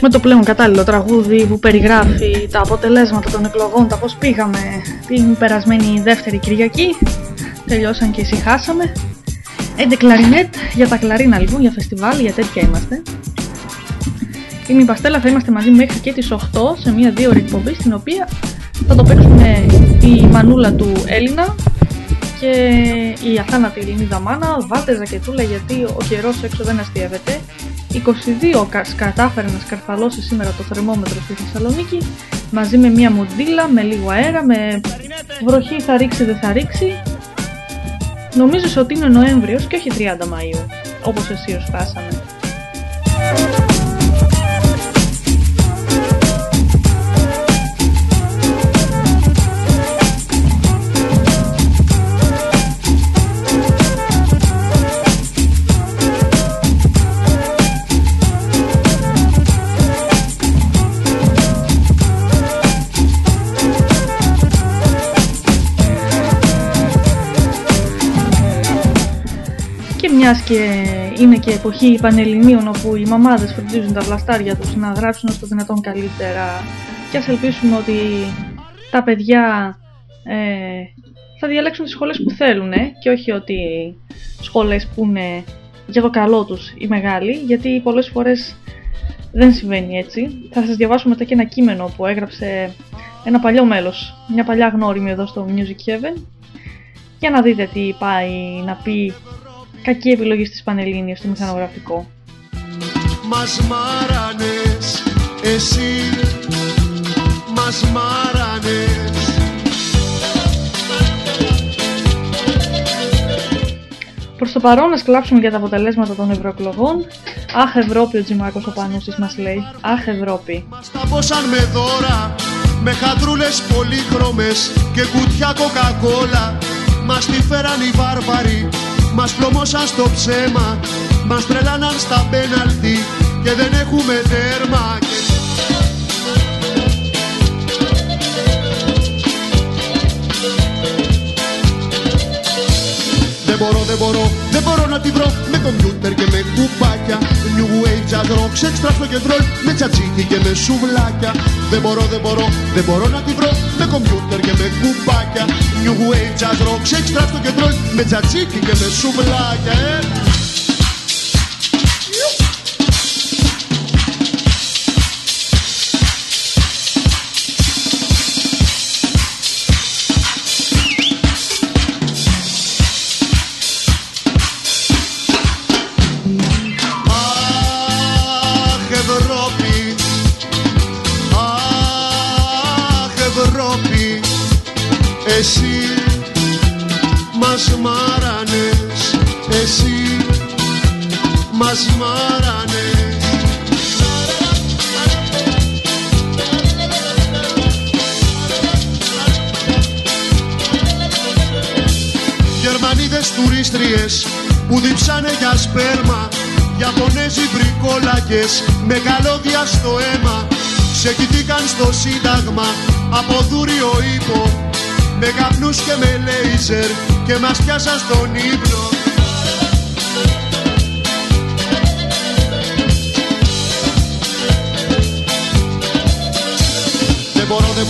με το πλέον κατάλληλο τραγούδι που περιγράφει τα αποτελέσματα των εκλογών, τα πώς πήγαμε την περασμένη δεύτερη Κυριακή. Τελειώσαν και ησυχάσαμε. Έντε κλαρινέτ για τα κλαρίνα λοιπόν, για φεστιβάλ, για τέτοια είμαστε. Είμαι η Παστέλα, θα είμαστε μαζί μέχρι και τις 8 σε μια δύο ώρη εκπομπή στην οποία θα το παίξουμε η μανούλα του Έλληνα και η αθάνατη Ελληνίδα Μάνα. Βάλτε ζακετούλα γιατί ο καιρός έξω δεν αστείευεται 22 κατάφερε να σκαρφαλώσει σήμερα το θερμόμετρο στη Θεσσαλονίκη μαζί με μια μοντίλα, με λίγο αέρα, με βροχή θα ρίξει δεν θα ρίξει. Νομίζω ότι είναι Νοέμβριος και όχι 30 Μαΐου, όπως εσύ φτάσαμε. Μιας και είναι και εποχή πανελληνίων όπου οι μαμάδες φροντίζουν τα βλαστάρια τους να γράψουν όσο το δυνατόν καλύτερα και ας ελπίσουμε ότι τα παιδιά ε, θα διαλέξουν τις σχολές που θέλουν και όχι ότι σχολές που είναι για το καλό τους οι μεγάλοι γιατί πολλές φορές δεν συμβαίνει έτσι. Θα σας διαβάσω μετά και ένα κείμενο που έγραψε ένα παλιό μέλος, μια παλιά γνώριμη εδώ στο Music Heaven για να δείτε τι πάει να πει Κακή επιλογή στις Πανελλήνιες στο μηχανογραφικό. Μας μάρανες εσύ Μας μάρανες Προς το παρόν, να κλάψουμε για τα αποτελέσματα των ευρωεκλογών. Αχ, Ευρώπη, ο Τζιμάκος ο Πανούσης μας λέει. Αχ, Ευρώπη. Μας τα πόσαν με δώρα, με χατρούλες πολύχρωμες και κουτιά κοκακόλα. Μας τη φέραν οι βάρβαροι μας πλωμώσαν στο ψέμα Μας τρελάναν στα πέναλτι Και δεν έχουμε τέρμα. Δεν μπορώ, δεν μπορώ, δεν μπορώ να τη βρω Με κομπιούτερ και με κουπάκια. New Age jazz rock, sex στο κεντρόλ Με τσατσίκι και με σουβλάκια Δεν μπορώ, δεν μπορώ, δεν μπορώ να τη βρω Με κομπιούτερ και με κουπάκια New Age jazz rock, sex στο κεντρόλ Με τσατσίκι και με σουβλάκια ε. Που διψάνε για σπέρμα Ιαπωνέζοι βρικόλακες με καλώδια στο αίμα. Ξεκινήκαν στο σύνταγμα από δούριο ύπο Με καπνούς και με λέιζερ και μας πιάσαν στον ύπνο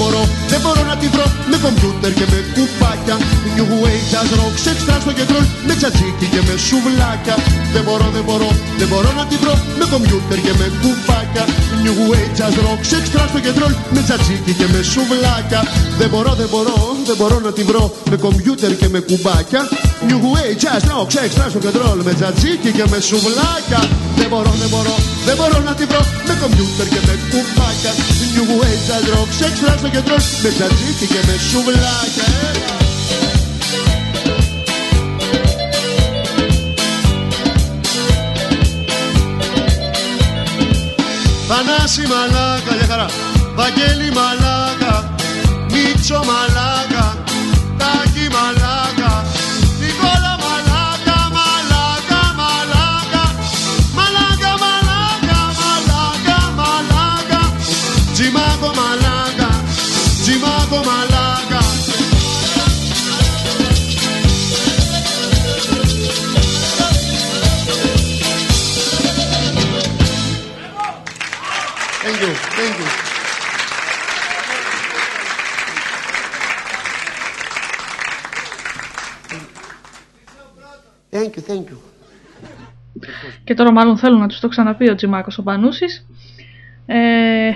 μπορώ, δεν μπορώ, δεν μπορώ να τη βρω Με κομπιούτερ και με κουπάκια. New Age, jazz rock, sex, trans στο κεντρό. Με τσατσίκι και με σουβλάκια. Δεν μπορώ, δεν μπορώ, δεν μπορώ να τη βρω Με κομπιούτερ και με κουπάκια. New Age, jazz rock, sex, trans στο κεντρό. Με τσατσίκι και με σουβλάκια. Δεν μπορώ, δεν μπορώ, δεν μπορώ να τη βρω Με κομπιούτερ και με κουμπάκια New Age, jazz rock, sex, trans στο κεντρό. Με τσατσίκι και με σουβλάκια. Δεν μπορώ, δεν μπορώ, δεν μπορώ να τη βρω Με κομπιούτερ και με κουμπάκια New Age, jazz rock, sex, trans στο κεντρό Με τσατσίκι και με σουβλάκια Θανάση μαλάκα, για χαρά. Βαγγέλη μαλάκα Μίτσο μαλάκα Thank you, thank you. Και τώρα μάλλον θέλω να τους το ξαναπεί ο Τζιμάκος ο Πανούσης. Ε,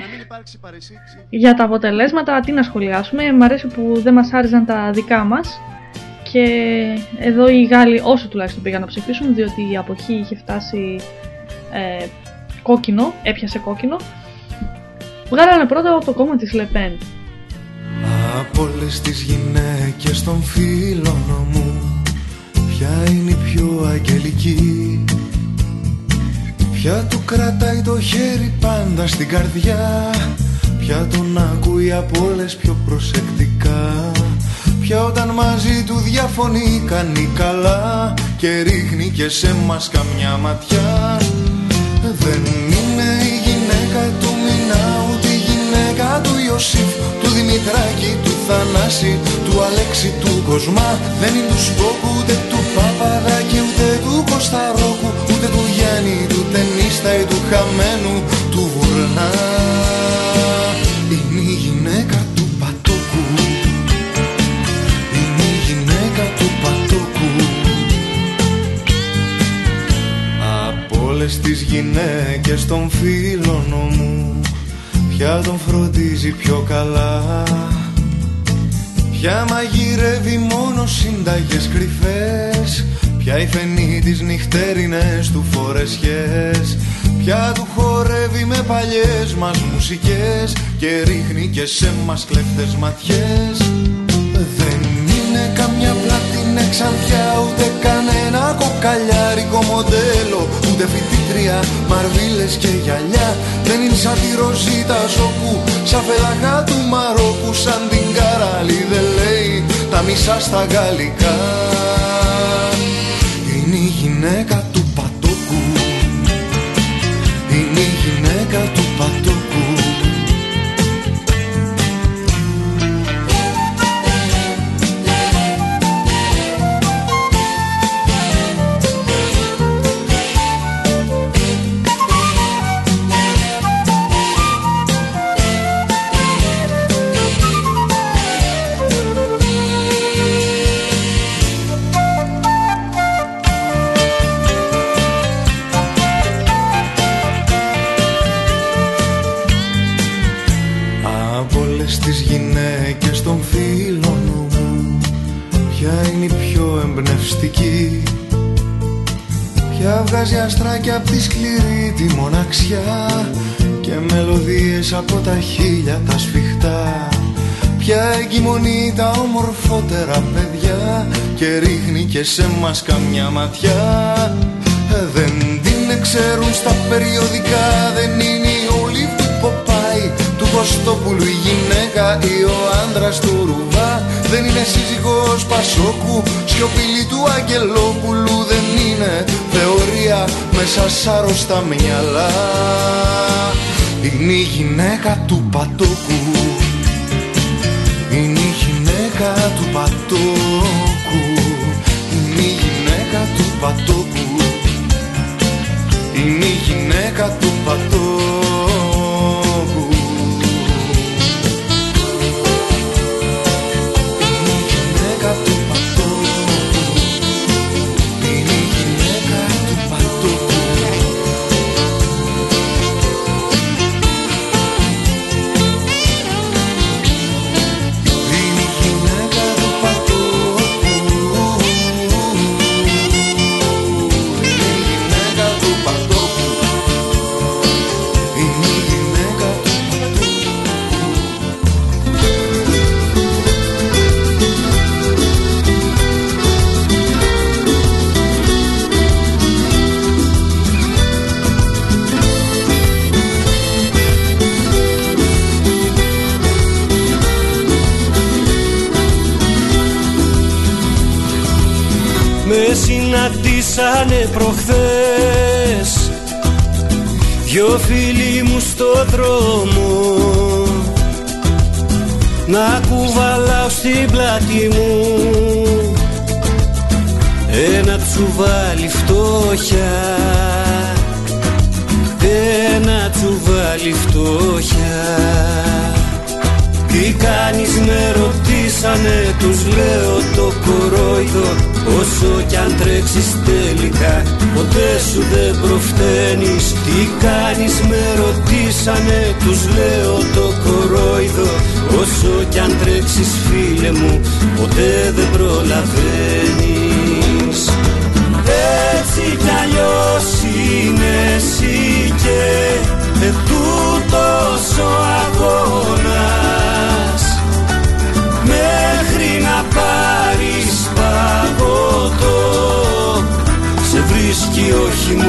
για τα αποτελέσματα, τι να σχολιάσουμε. Μ' αρέσει που δεν μας άρεσαν τα δικά μας. Και εδώ οι Γάλλοι, όσο τουλάχιστον πήγαν να ψηφίσουν, διότι η αποχή είχε φτάσει ε, κόκκινο, έπιασε κόκκινο. Βγάλανε πρώτα το κόμμα της Λεπέν. Από όλες τις γυναίκες των φίλων μου, ποια είναι η πιο αγγελική; Ποια του κρατάει το χέρι πάντα στην καρδιά; Ποια τον ακούει από όλες πιο προσεκτικά; Ποια όταν μαζί του διαφωνεί κάνει καλά Και ρίχνει και σε μας καμιά ματιά; Δεν είναι η γυναίκα του Μινά Ούτε η γυναίκα του Ιωσήφ Του Δημητράκη, του Θανάση Του Αλέξη, του Κοσμά. Δεν είναι του Σπόκου, ούτε του Παπαδάκη Ούτε του Κωνσταρόκου, ούτε του Γιάννη Του ταινίστα ή του χαμένου του Βουρνά. Είναι η γυναίκα του Πατόκου Είναι η γυναίκα του Πατόκου Από όλες τις γυναίκες των φίλων μου Ποια τον φροντίζει πιο καλά. Ποια μαγειρεύει μόνο συνταγές κρυφές. Ποια η φαινή τις νυχτέρινες του φορεσιές. Ποια του χορεύει με παλιές μας μουσικές Και ρίχνει και σε μας κλέφτες ματιές. Δεν είναι καμιά πλατινέ ξανθιά Ούτε κανένα κοκαλιάρικο μοντέλο Ούτε φοιτήτρια, μαρβίλες και γυαλιά. Δεν είναι σαν τη Ροζίτα Σοκού Σαν φελαγά του Μαρόκου Σαν την Καραλή δεν λέει Τα μισά στα γαλλικά. Είναι η γυναίκα του Πατόκου Είναι η γυναίκα του Πατόκου τα χίλια τα σφιχτά. Ποια εγκυμονεί τα ομορφότερα παιδιά. Και ρίχνει και σε μας καμιά ματιά. Ε, Δεν την ξέρουν στα περιοδικά. Δεν είναι η όλη του Ποπάη Του Κωστόπουλου η γυναίκα ή ο άντρας του Ρουβά. Δεν είναι σύζυγος Πασόκου Σιωπηλή του Αγγελόπουλου. Δεν είναι θεωρία μέσα σ' άρρωστα μυαλά Είναι η γυναίκα του Πατόκου είναι η γυναίκα του Πατόκου Είναι η γυναίκα του Πατόκου Είναι η γυναίκα του Πατόκου συναντήσανε προχθές. Δυο φίλοι μου στο δρόμο. Να κουβαλάω στην πλάτη μου. Ένα τσουβάλι φτώχεια. Ένα τσουβάλι φτώχεια. Τι κάνεις με ρωτήσανε τους λέω το κορόιδο Όσο κι αν τρέξεις τελικά ποτέ σου δεν προφταίνεις. Τι κάνεις με ρωτήσανε τους λέω το κορόιδο. Όσο κι αν τρέξεις φίλε μου ποτέ δεν προλαβαίνεις. Έτσι κι αλλιώς είναι εσύ και τούτος ο αγώνας. Μέχρι να πάρεις παγωτό Σε βρίσκει ο χειμώνας.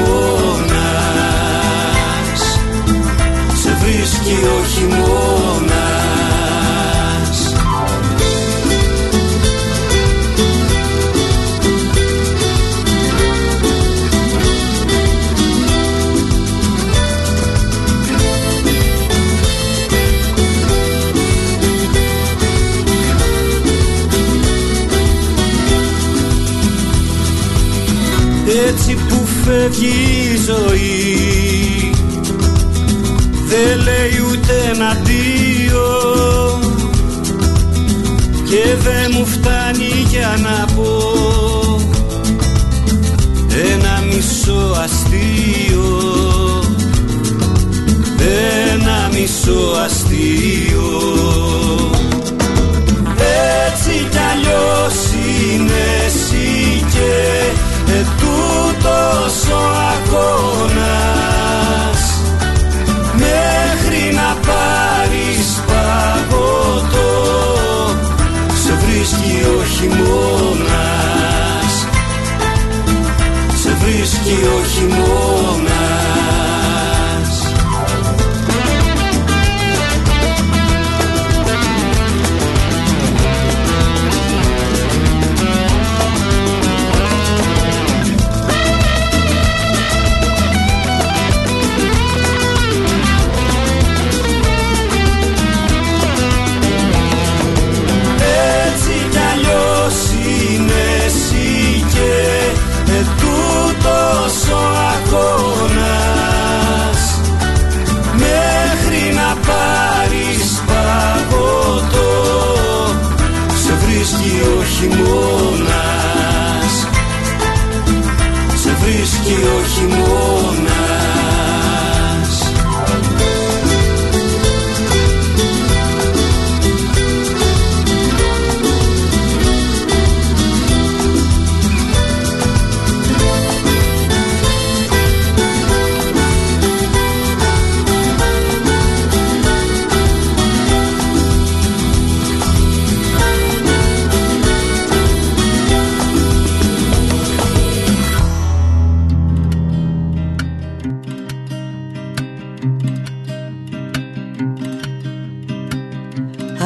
Σε βρίσκει ο χειμώνας φεύγει η ζωή. Δεν λέει ούτε ένα δύο και δεν μου φτάνει για να πω ένα μισό αστείο. Ένα μισό αστείο βρίσκει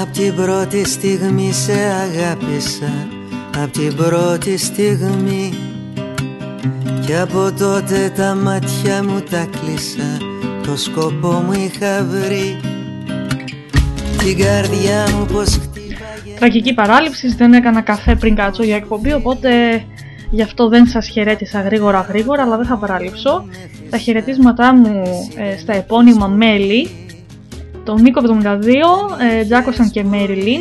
την πρώτη στιγμή σε αγάπησα Απ' την πρώτη στιγμή. Και από τότε τα μάτια μου τα κλείσα Το σκοπό μου είχα βρει. Την καρδιά μου πως χτύπαγε Τραγική παράληψη, δεν έκανα καφέ πριν κάτσω για εκπομπή Οπότε γι' αυτό δεν σας χαιρέτησα γρήγορα γρήγορα Αλλά δεν θα παραλείψω. Τα χαιρετίσματά μου ε, στα επώνυμα μέλη τον Νίκο 72, ε, Τζάκοσαν και Μέριλιν.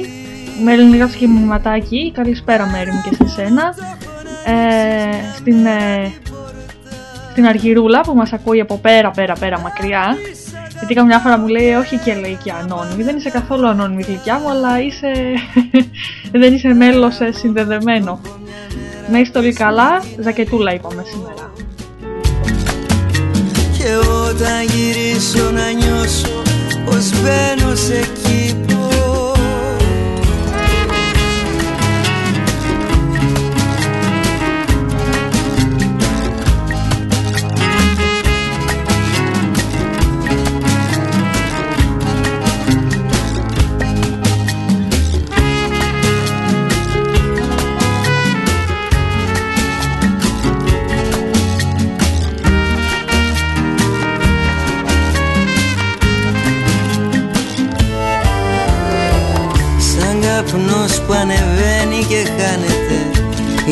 Μέριλιν γράψε και μηνυματάκι. Καλησπέρα Μέρι μου και σε σένα. Ε, στην, ε, στην Αργυρούλα που μας ακούει από πέρα πέρα πέρα μακριά. Γιατί καμιά φορά μου λέει όχι και λέει και ανώνυμη. Δεν είσαι καθόλου ανώνυμη γλυκιά μου αλλά είσαι... δεν είσαι μέλος ε, συνδεδεμένο. Να είστε όλοι καλά, ζακετούλα είπαμε σήμερα. Και όταν γυρίσω να νιώσω πως μπαίνω σε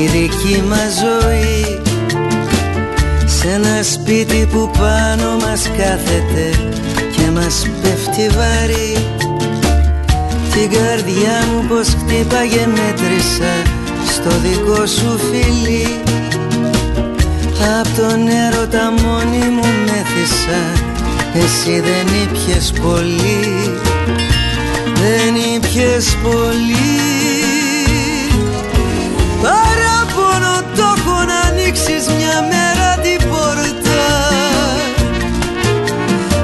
η δική μας ζωή. Σε ένα σπίτι που πάνω μας κάθεται και μας πέφτει βαρύ Την καρδιά μου πως χτύπαγε μέτρησα Στο δικό σου φίλι Απ' τον έρωτα μόνη μου μέθησα. Εσύ δεν ήπιες πολύ. Δεν ήπιες πολύ ανοίξεις μια μέρα την πόρτα.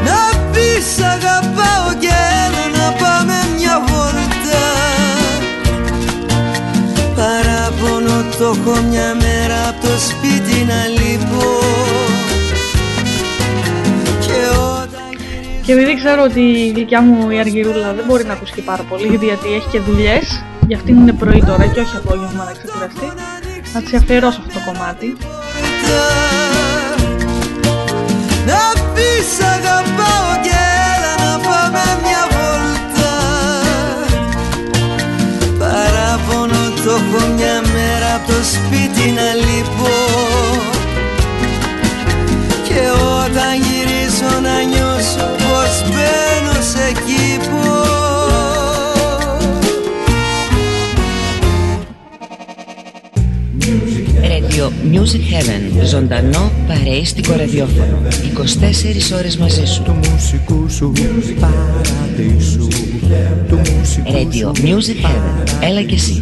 Να πεις αγαπάω και έλα να πάμε μια βόλτα Παράπονο το έχω μια μέρα από το σπίτι να λείπω. Και επειδή ξέρω ότι η γλυκιά μου η Αργυρούλα δεν μπορεί να ακούσει και πάρα πολύ γιατί έχει και δουλειές για αυτήν είναι πρωί τώρα και όχι απόγευμα να ξεκουραστεί να της αφιερώσω αυτό το κομμάτι. Να πεις αγαπάω και έλα να πάμε μια βόλτα. Παράπονο το έχω μια μέρα από το σπίτι να λείπω. Και όταν γυρίσω να νιώσω Radio Music Heaven Ζωντανό παρέιστικο ραδιόφωνο 24 ώρες μαζί σου. Του μουσικού σου παραδείσου. Του μουσικού Radio Music Heaven. Έλα και εσύ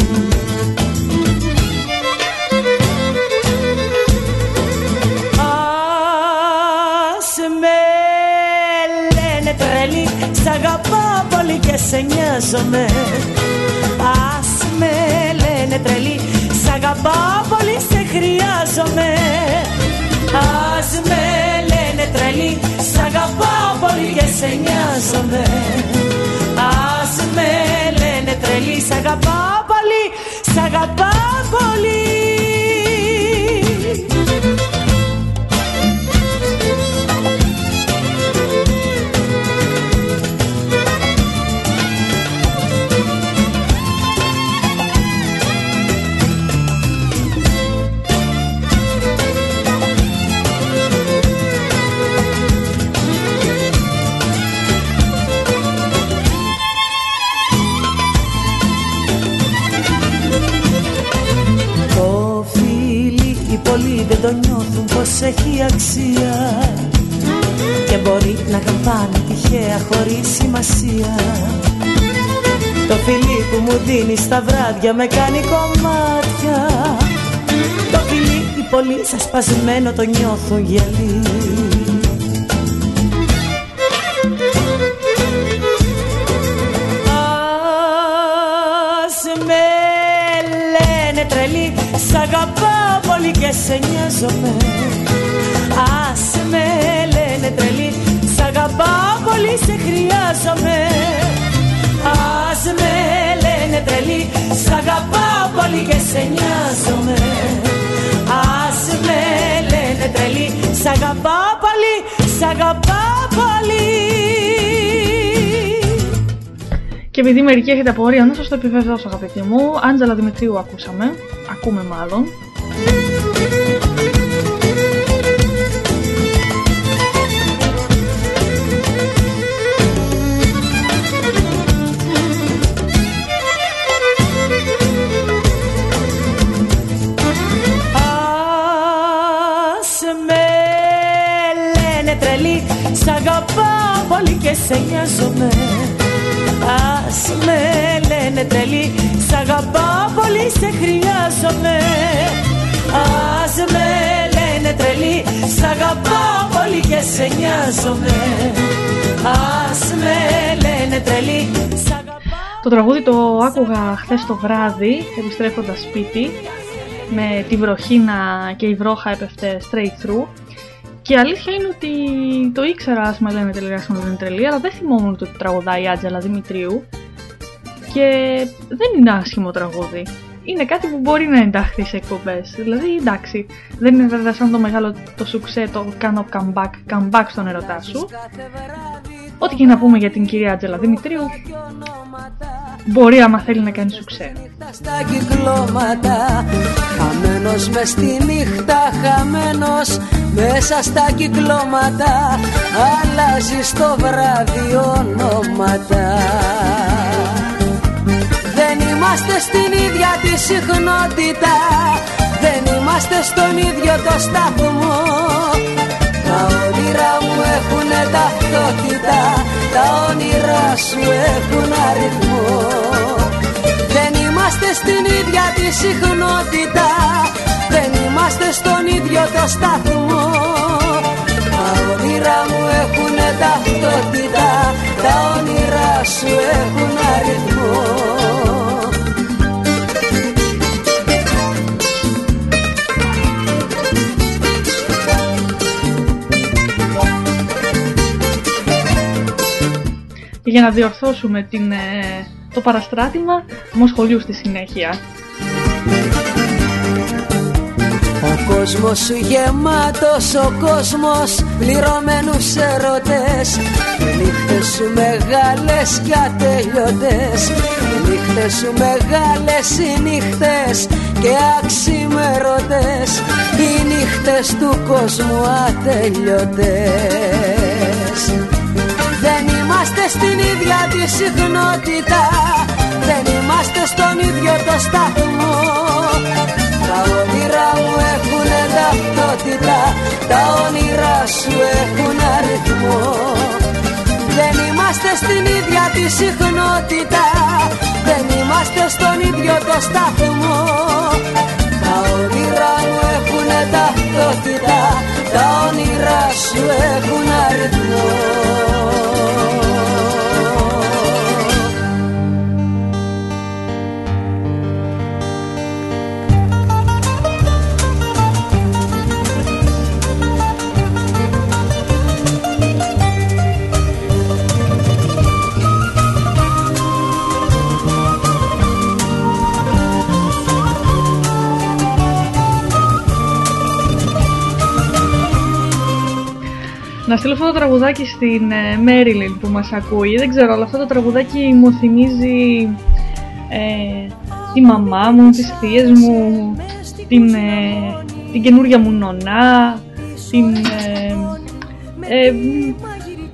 σε νοιάζομαι. Ας με λένε τρελή Σ' αγαπάω πολύ σε χρειάζομαι. Ας με λένε τρελή αγαπάω πολύ και σε νοιάζομαι. Ας με λένε τρελή Σ' αγαπάω πολύ, σ' αγαπάω πολύ αξία. Και μπορεί να καμπάνε τυχαία χωρίς σημασία. Το φιλί που μου δίνει στα βράδια με κάνει κομμάτια. Το φιλί οι πολύ σας σπασμένο το νιώθουν γυαλί. Ας με λένε τρελή Σ' αγαπάω πολύ και σε νοιάζομαι αγαπάω πολύ και σε νοιάζομαι. Ας με λένε τρελή Σ' αγαπάω πολύ, σ' αγαπάω πολύ. Και επειδή μερικοί έχετε απορία, να σας το επιβεβαιώσω αγαπητοί μου, Άντζελα Δημητρίου ακούσαμε, ακούμε μάλλον, λένε τρελή Σ' αγαπάω πολύ σε χρειάζομαι. Ας με λένε λένε τρελή. Σ' αγαπάω πολύ και σε νοιάζομαι. Ας με λένε τρελή. Το τραγούδι το άκουγα χθες το βράδυ επιστρέφοντας σπίτι με τη βροχίνα και η βρόχα έπεφτε straight through. Και η αλήθεια είναι ότι το ήξερα, ας με λένε τελικά με λένε τρελή, αλλά δεν θυμόμουν το ότι τραγουδάει η Άτζελα Δημητρίου και δεν είναι άσχημο τραγούδι. Είναι κάτι που μπορεί να ενταχθεί σε εκπομπές. Δηλαδή, εντάξει, δεν είναι βέβαια σαν το μεγάλο το σουξέ το κάνω comeback, comeback στον ερωτά σου. Ό,τι και να πούμε για την κυρία Άτζελα Δημητρίου, μπορεί άμα θέλει να κάνει σουξέ. Στα κυκλώματα, χαμένος μες στη νύχτα, χαμένος μέσα στα κυκλώματα, αλλάζει στο βράδυ ονόματα. Δεν είμαστε στην ίδια τη συχνότητα, δεν είμαστε στον ίδιο το σταθμό. Τα όνειρά μου έχουν ταυτότητα, τα όνειρά σου έχουν αριθμό. Δεν είμαστε στην ίδια τη συχνότητα, δεν είμαστε στον ίδιο το σταθμό. Τα όνειρά μου έχουν ταυτότητα, τα όνειρά σου έχουν αριθμό. Για να διορθώσουμε την, ε, το παραστράτημα μου σχολείου στη συνέχεια. Ο κόσμος σου γεμάτος, ο κόσμος πληρωμένους ερωτές. Οι νύχτες σου μεγάλες και ατελειωτές. Οι νύχτες σου μεγάλες οι νύχτες και αξιμερωτές. Οι νύχτες του κόσμου ατελειωτές. δεν είμαστε στην ίδια τη συχνότητα. Δεν είμαστε στον ίδιο το σταθμό. Τα όνειρά μου έχουν ταυτότητα. Τα όνειρά σου έχουν αριθμό. Δεν είμαστε στην ίδια τη συχνότητα. Δεν είμαστε στον ίδιο το σταθμό. Τα όνειρά μου έχουν ταυτότητα. Τα όνειρά σου έχουν αριθμό Να στείλω αυτό το τραγουδάκι στην ε, Μέριλιν που μας ακούει. Δεν ξέρω, αλλά αυτό το τραγουδάκι μου θυμίζει ε, τη μαμά μου, τις θείες μου, την, ε, την καινούργια μου νονά, την... Ε, ε,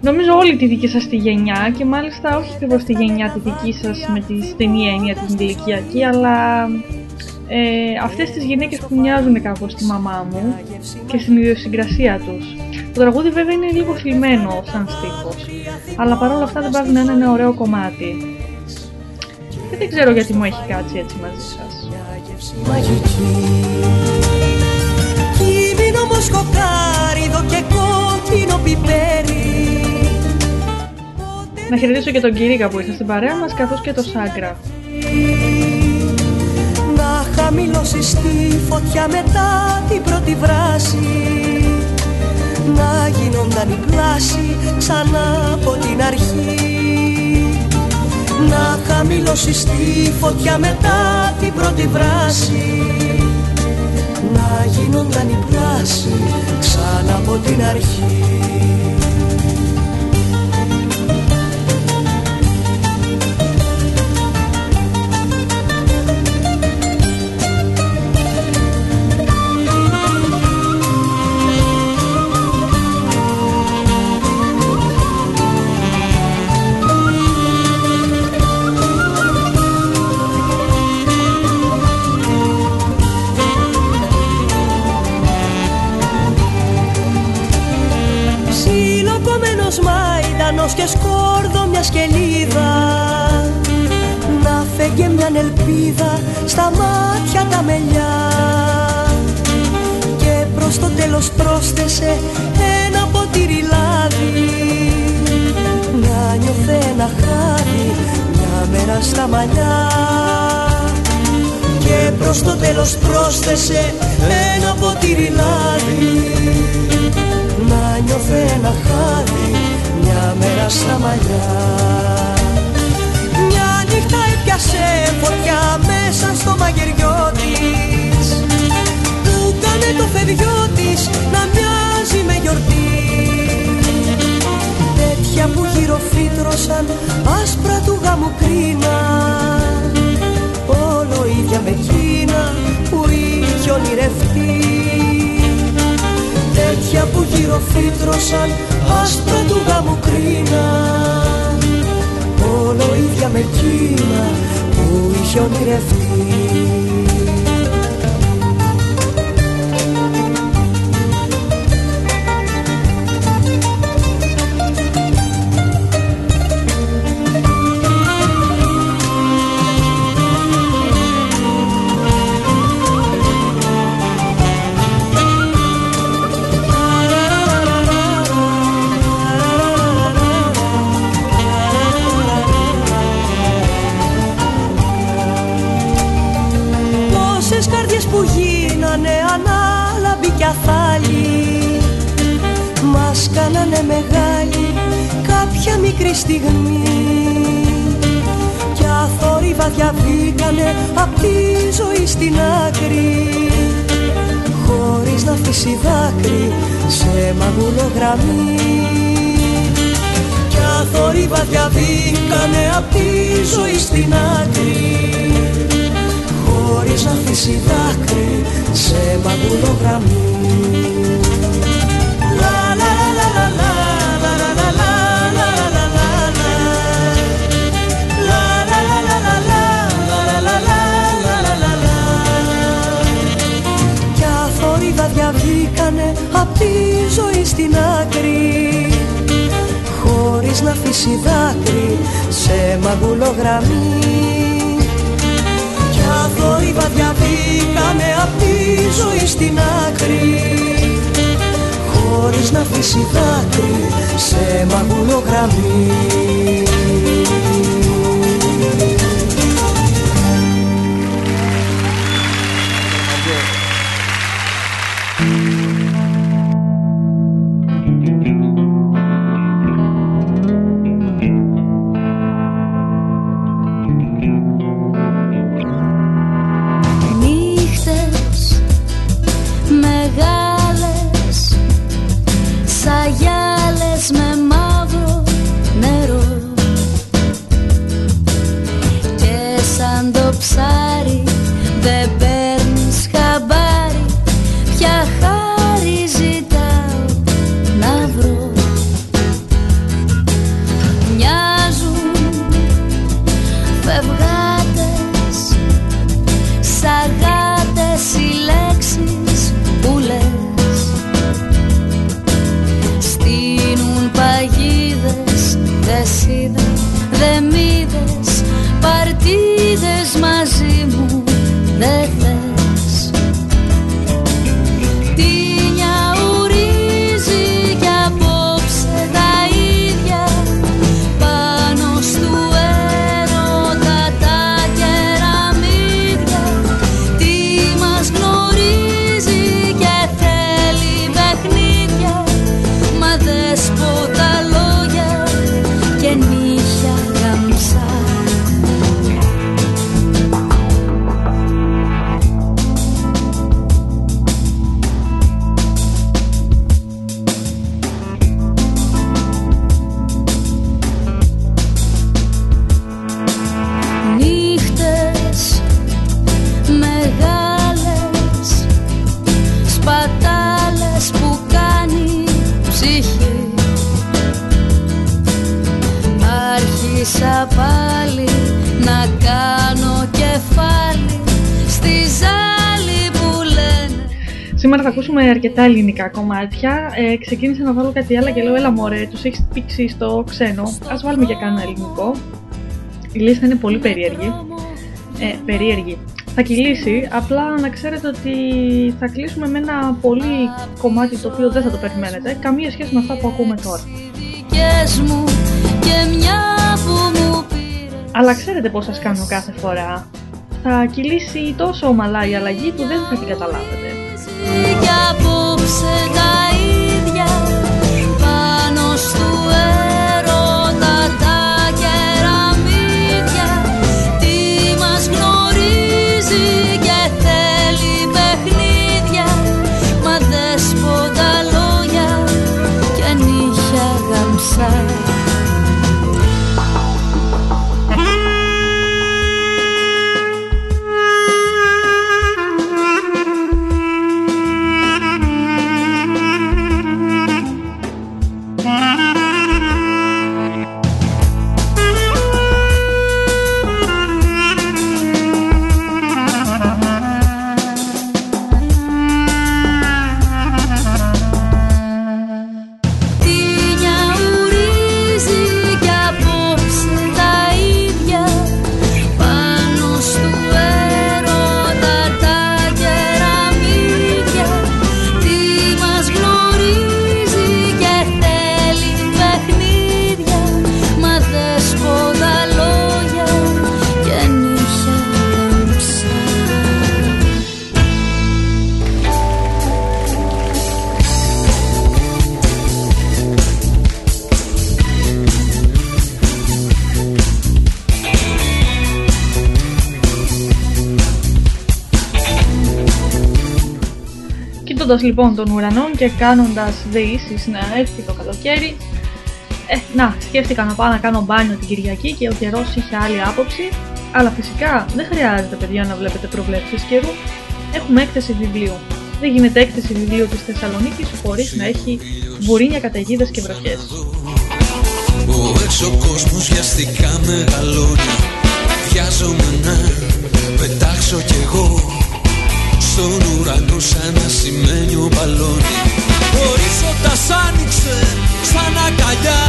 νομίζω όλη τη δική σας τη γενιά και μάλιστα όχι ακριβώς τη γενιά τη δική σας με τη στενή έννοια την ηλικιακή, αλλά ε, αυτές τις γυναίκες που μοιάζουν κάπως στη μαμά μου και στην ιδιοσυγκρασία τους. Το τραγούδι βέβαια είναι λίγο θλιμμένο σαν στίχος, αλλά παρόλα αυτά δεν πάει να είναι ένα ωραίο κομμάτι. Και δεν ξέρω γιατί μου έχει κάτσει έτσι μαζί σας. και κόκκινο πιπέρι Να χαιρετήσω και τον Κυρίκα που ήρθε στην παρέα μας καθώς και το Σάγκρα Να χαμηλώσεις τη φωτιά μετά την πρώτη βράση να γίνονταν η πλάση ξανά από την αρχή. Να χαμηλώσει τη φωτιά μετά την πρώτη βράση. Να γίνονταν η πλάση ξανά από την αρχή στα μαλλιά. Και προς το τέλος πρόσθεσε ένα ποτήρι λάδι Να νιώθε ένα χάδι μια μέρα στα μαλλιά. Μια νύχτα έπιασε φωτιά μέσα στο μαγειριό της. Που κάνε το φεδιό της να μοιάζει με γιορτή Τέτοια που γυροφύτρωσαν άσπρα του γάμου κρίνα Όλο ίδια με εκείνα που είχε ονειρευτεί. Τέτοια που γυροφύτρωσαν άσπρα του γάμου κρίνα Όλο ίδια με εκείνα που είχε ονειρευτεί στιγμή. Κι αθόρυβα διαβήκανε απ' τη ζωή στην άκρη. Χωρίς να αφήσει δάκρυ σε μαγούλο γραμμή Κι αθόρυβα διαβήκανε απ' τη ζωή στην άκρη. Χωρίς να αφήσει δάκρυ σε μαγούλο απ' τη ζωή στην άκρη χωρίς να αφήσει δάκρυ σε μαγούλο γραμμή τα θόρυβα διαβήκανε απ' τη ζωή στην άκρη χωρίς να αφήσει δάκρυ σε μαγούλο αρκετά ελληνικά κομμάτια. Ε, ξεκίνησα να βάλω κάτι άλλο και λέω: Έλα, μωρέ, τους έχεις πήξει στο ξένο. Α βάλουμε και κανένα ελληνικό. Η λίστα είναι πολύ περίεργη. Ε, περίεργη. θα κυλήσει, απλά να ξέρετε ότι θα κλείσουμε με ένα πολύ κομμάτι το οποίο δεν θα το περιμένετε, καμία σχέση με αυτά που ακούμε τώρα. Αλλά ξέρετε πώς σας κάνω κάθε φορά. Θα κυλήσει τόσο ομαλά η αλλαγή που δεν θα την καταλάβετε. Κοιτώντας λοιπόν τον ουρανό και κάνοντας δεήσεις να έρθει το καλοκαίρι ε, να, σκέφτηκα να πάω να κάνω μπάνιο την Κυριακή και ο καιρός είχε άλλη άποψη. Αλλά φυσικά δεν χρειάζεται παιδιά να βλέπετε προβλέψεις καιρού. Έχουμε έκθεση βιβλίου. Δεν γίνεται έκθεση βιβλίου της Θεσσαλονίκης χωρίς να έχει βουρίνια καταιγίδες και βροχές. Ο έξω κόσμος βιαστικά μεγαλώνει. Βιάζομαι να πετάξω κι εγώ στον ουρανό σαν ασημένιο μπαλόνι. Ο ορίζοντας άνοιξε σαν αγκαλιά.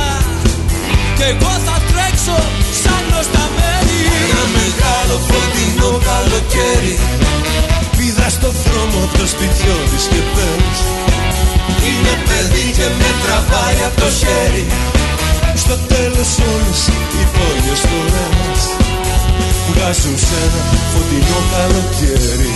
Κι εγώ θα τρέξω σαν γνωστά μέρη Ένα μεγάλο φωτεινό καλοκαίρι. Πήδα στο δρόμο το σπιτιό της και πες Είναι παιδί και με τραβάει από το χέρι. Στο τέλος όλες οι πόλεις τώρα Βγάζουν σε ένα φωτεινό καλοκαίρι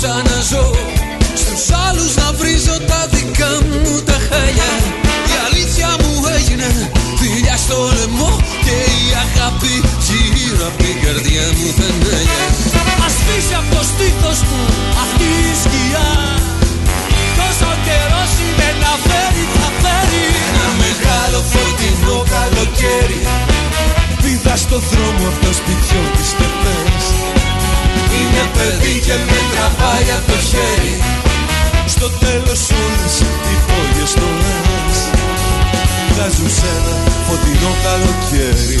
χωρούσα να ζω Στους άλλους να βρίζω τα δικά μου τα χάλια Η αλήθεια μου έγινε φιλιά στο λαιμό Και η αγάπη γύρω απ' την καρδιά μου φαινέλια Ας φύσει απ' το στήθος μου αυτή η σκιά. Τόσο καιρός είναι να φέρει θα φέρει. Ένα μεγάλο φωτεινό καλοκαίρι. Πήδα στο δρόμο αυτό σπιτιό της τεπές είναι παιδί και με τραβάει από το χέρι. Στο τέλος όλες οι πόλεις το λες. Βγάζουν σε ένα φωτεινό καλοκαίρι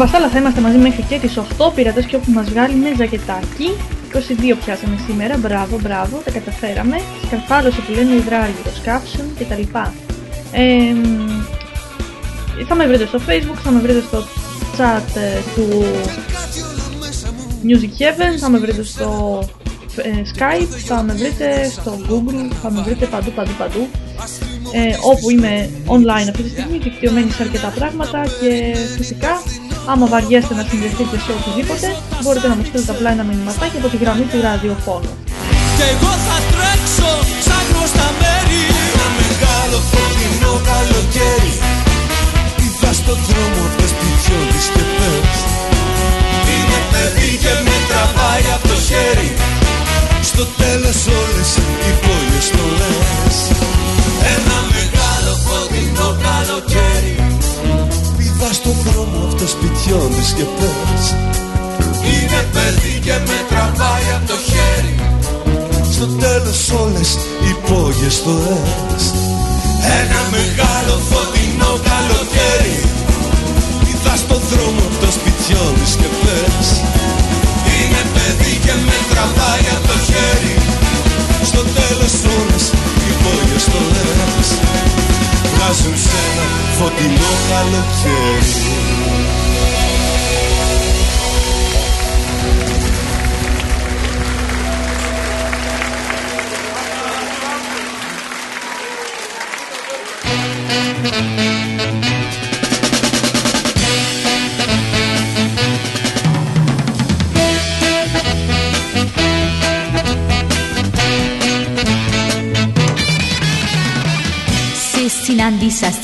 Μπαστάλα θα είμαστε μαζί μέχρι και τις 8 πειρατές και όπου μας βγάλει με ζακετάκι. 22 πιάσαμε σήμερα, μπράβο, μπράβο, τα καταφέραμε. Σκαρφάλωσε που λένε υδράργυρος, caption κτλ ε, Θα με βρείτε στο facebook, θα με βρείτε στο chat ε, του Music Heaven, θα με βρείτε στο ε, Skype, θα με βρείτε στο Google, θα με βρείτε παντού παντού παντού. Ε, όπου είμαι online αυτή τη στιγμή, δικτυωμένη σε αρκετά πράγματα και φυσικά Άμα βαριέστε να συνδεθείτε σε οτιδήποτε, μπορείτε να μου στείλετε απλά ένα μηνυματάκι από τη γραμμή του ραδιοφώνου. Και εγώ θα τρέξω, ψάχνω στα μέρη. Ένα μεγάλο φωτεινό καλοκαίρι. Είδα στον δρόμο τα σπιτιών της και πες. Είναι παιδί και με τραβάει από το χέρι. Στο τέλος όλες οι πόλεις το λες. Ένα μεγάλο φωτεινό καλοκαίρι τα σπιτιών της και πες. Είναι παιδί και με τραβάει από το χέρι. Στο τέλος όλες οι πόγες το ες. Ένα μεγάλο φωτεινό καλοκαίρι. Είδα στο δρόμο το σπιτιό της και πες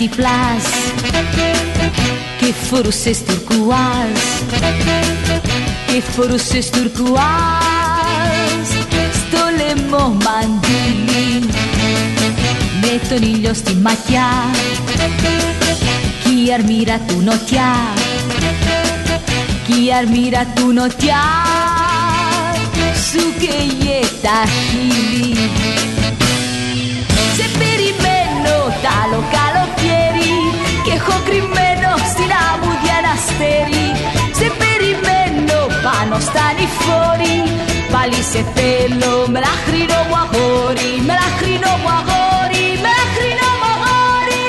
qui place Que foram seus turcoás Que foram seus turcoás Sto le mandini Mettono gli osti in macchia Chi armira tu notia Chi armira tu notia Su che gli chili. Πάνω στα νηφόρη Πάλι σε θέλω με λαχρινό μου αγόρι Με λαχρινό μου αγόρι Με λαχρινό μου αγόρι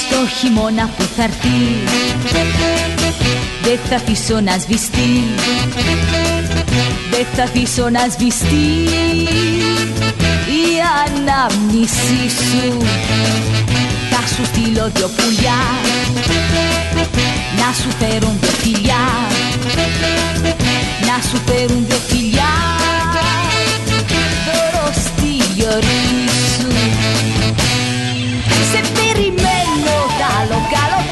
Στο χειμώνα που θα έρθει Δεν θα αφήσω να σβηστεί Δεν θα αφήσω να σβηστεί Η ανάμνησή σου Θα σου στείλω δυο πουλιά Να σου φέρουν δυο φιλιά Να σου φέρουν δυο φιλιά Δώρο στη γιορτή σου Σε περιμένω τ' άλλο καλοκαίρι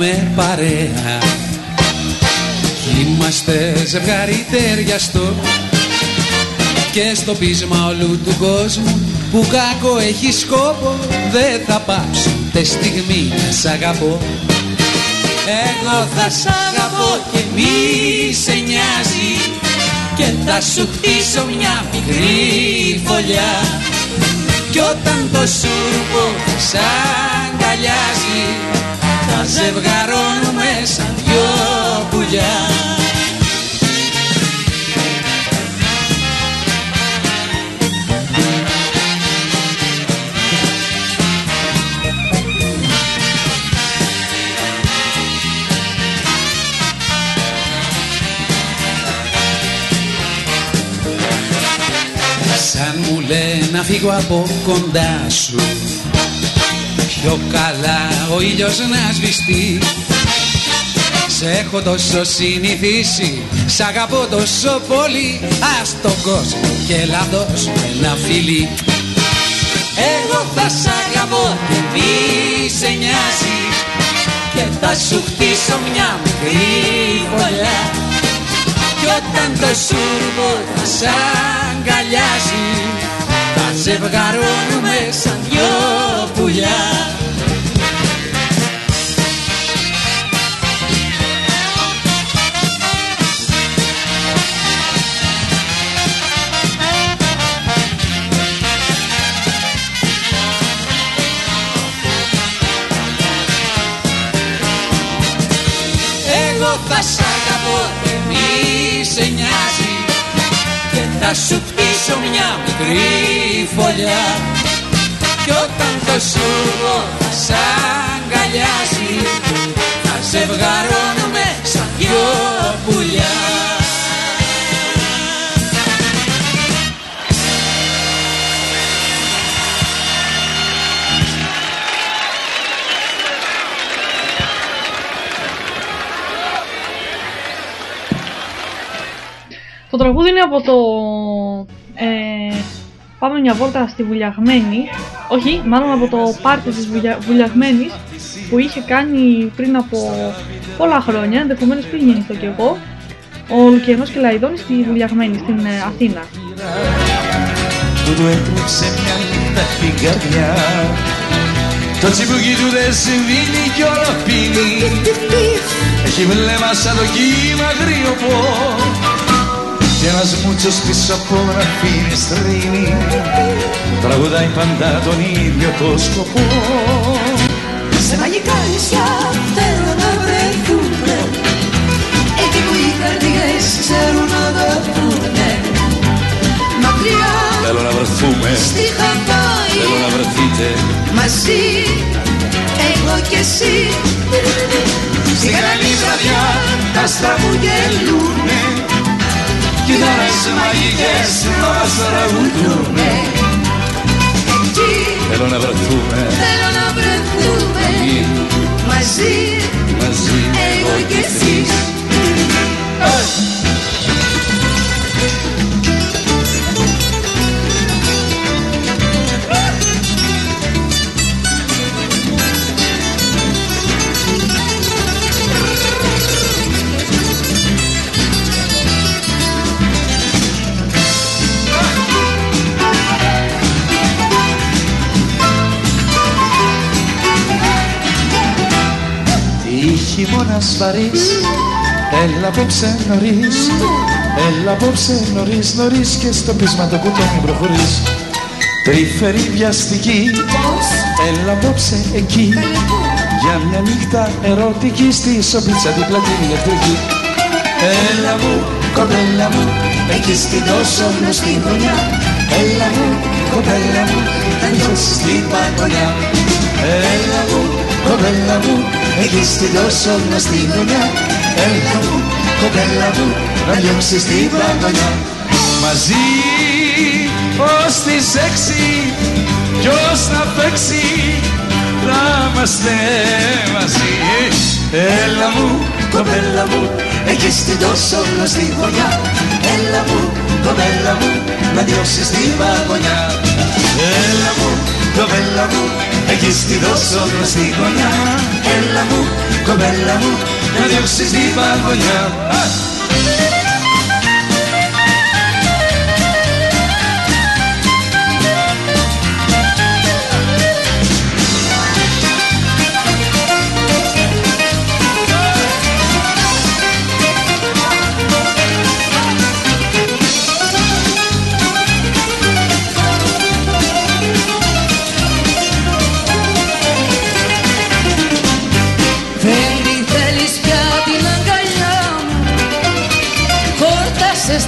κάνουμε παρέα. Κι Είμαστε ζευγάρι ταιριαστό Και στο πείσμα όλου του κόσμου Που κάκο έχει σκόπο Δεν θα πάψουν τε στιγμή να σ' αγαπώ. Εγώ θα σ' αγαπώ και μη σε νοιάζει Και θα σου χτίσω μια μικρή φωλιά. Κι όταν το σούρπο σ' αγκαλιάζει Θα ζευγαρώνουμε σαν δυο πουλιά Σαν μου λέει να φύγω από κοντά σου Πιο καλά ο ήλιος να σβηστεί. Σ' έχω τόσο συνηθίσει, σ' αγαπώ τόσο πολύ. Ας τον κόσμο και λάθος ένα φιλί Εγώ θα σ' αγαπώ και μη σε νοιάζει. Και θα σου χτίσω μια μικρή φωλιά. Κι όταν το σούρμο θα σ' αγκαλιάζει. Θα ζευγαρώνουμε σαν δυο πουλιά θα σ' αγαπώ και μη σε νοιάζει Και θα σου χτίσω μια μικρή φωλιά. Κι όταν το σούργο θα σ' αγκαλιάζει Θα ζευγαρώνουμε σαν δυο πουλιά. Το τραγούδι είναι από το ε, Πάμε μια βόλτα στη Βουλιαγμένη. Όχι, μάλλον από το πάρτι της Βουλια, Βουλιαγμένης Που είχε κάνει πριν από πολλά χρόνια Ενδεχομένως πριν γεννηθώ κι εγώ Ο Λουκιανός και Λαϊδόνης στη Βουλιαγμένη, στην ε, Αθήνα. Που του έτρεψε μια νύχτα την καρδιά. Το τσιμπούκι του δεν συμβίνει κι όλο πίνει. Έχει βλέμμα σαν το κύμα γρήγορο κι ένας μούτσος πίσω από γραφή στρίνει Τραγουδάει πάντα τον ίδιο το σκοπό. Σε μαγικά νησιά θέλω να βρεθούμε Εκεί που οι καρδιές ξέρουν να το πούνε Μακριά Θέλω να βρεθούμε. στη Χαβάη. Θέλω να βρεθείτε. Μαζί εγώ κι εσύ. Στην καλή βραδιά τα άστρα μου γελούνε κιθάρες μαγικές μας τραγουδούνε Εκεί Θέλω να βρεθούμε. θέλω να βρεθούμε. Μαζί. Μαζί. Εγώ κι εσύ χειμώνας βαρύς. Έλα απόψε νωρίς Έλα απόψε νωρίς νωρίς Και στο πείσμα το κουτόνι προχωρείς. Τρυφερή βιαστική Έλα απόψε εκεί. Για μια νύχτα ερωτική Στη σοπίτσα την πλατή ηλεκτρική. Έλα μου, κοπέλα μου Εκεί στην τόσο γνωστή γωνιά. Έλα μου, κοπέλα μου Θα νιώσεις την παγωνιά Έλα μου, κοπέλα μου Εκεί στην τόσο γνωστή γωνιά. Έλα μου, κοπέλα μου Να νιώσεις την παγωνιά. Μαζί ως τις έξι Ποιος να παίξει να είμαστε μαζί. Έλα μου, κοπέλα μου, εκεί στην τόσο γνωστή γωνιά. Έλα μου, κοπέλα μου, να διώξεις την παγωνιά. Έλα μου, κοπέλα μου, εκεί στην τόσο γνωστή γωνιά. Έλα μου, κοπέλα μου, να διώξεις την παγωνιά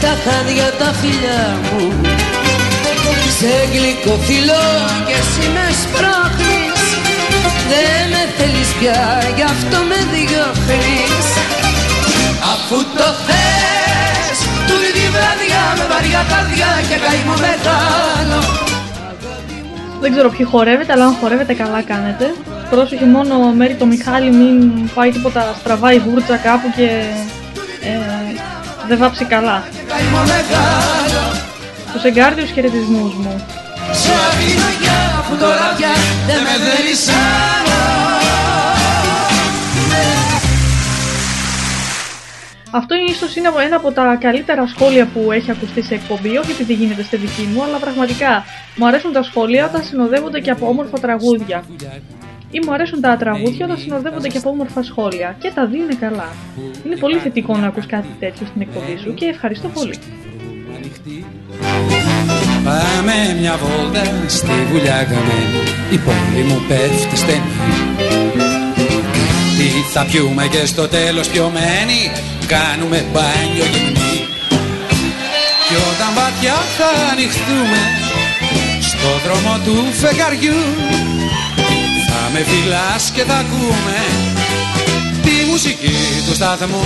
στα χάδια τα φιλιά μου Σε γλυκό φιλό και εσύ με σπρώχνεις Δεν με θέλεις πια γι' αυτό με διώχνεις Αφού το θες Τούτη τη βραδιά με βαριά καρδιά και καημό μεγάλο Δεν ξέρω ποιοι χορεύετε, αλλά αν χορεύετε καλά κάνετε. πρόσεχε μόνο μέρη το Μιχάλη μην πάει τίποτα στραβά η βούρτσα κάπου και ε, δεν βάψει καλά. Τους εγκάρδιους χαιρετισμούς μου. Σε αφήνω για αφού τώρα πια δεν με θέλεις άλλο Αυτό ίσως είναι ένα από τα καλύτερα σχόλια που έχει ακουστεί σε εκπομπή, όχι επειδή γίνεται στη δική μου, αλλά πραγματικά μου αρέσουν τα σχόλια όταν συνοδεύονται και από όμορφα τραγούδια. Ή μου αρέσουν τα τραγούδια όταν συνοδεύονται και από όμορφα σχόλια. Και τα δύο είναι καλά. Είναι πολύ θετικό να ακούς κάτι τέτοιο στην εκπομπή σου και ευχαριστώ πολύ. Πάμε μια βόλτα στη βουλιά γαμμένη Η πόλη μου πέφτει στενή Τι θα πιούμε και στο τέλος πιωμένοι Κάνουμε μπάνιο γυμνή Κι όταν βαθιά θα ανοιχτούμε Στο δρόμο του φεγγαριού Θα με φυλάς και θα ακούμε Τη μουσική του σταθμού.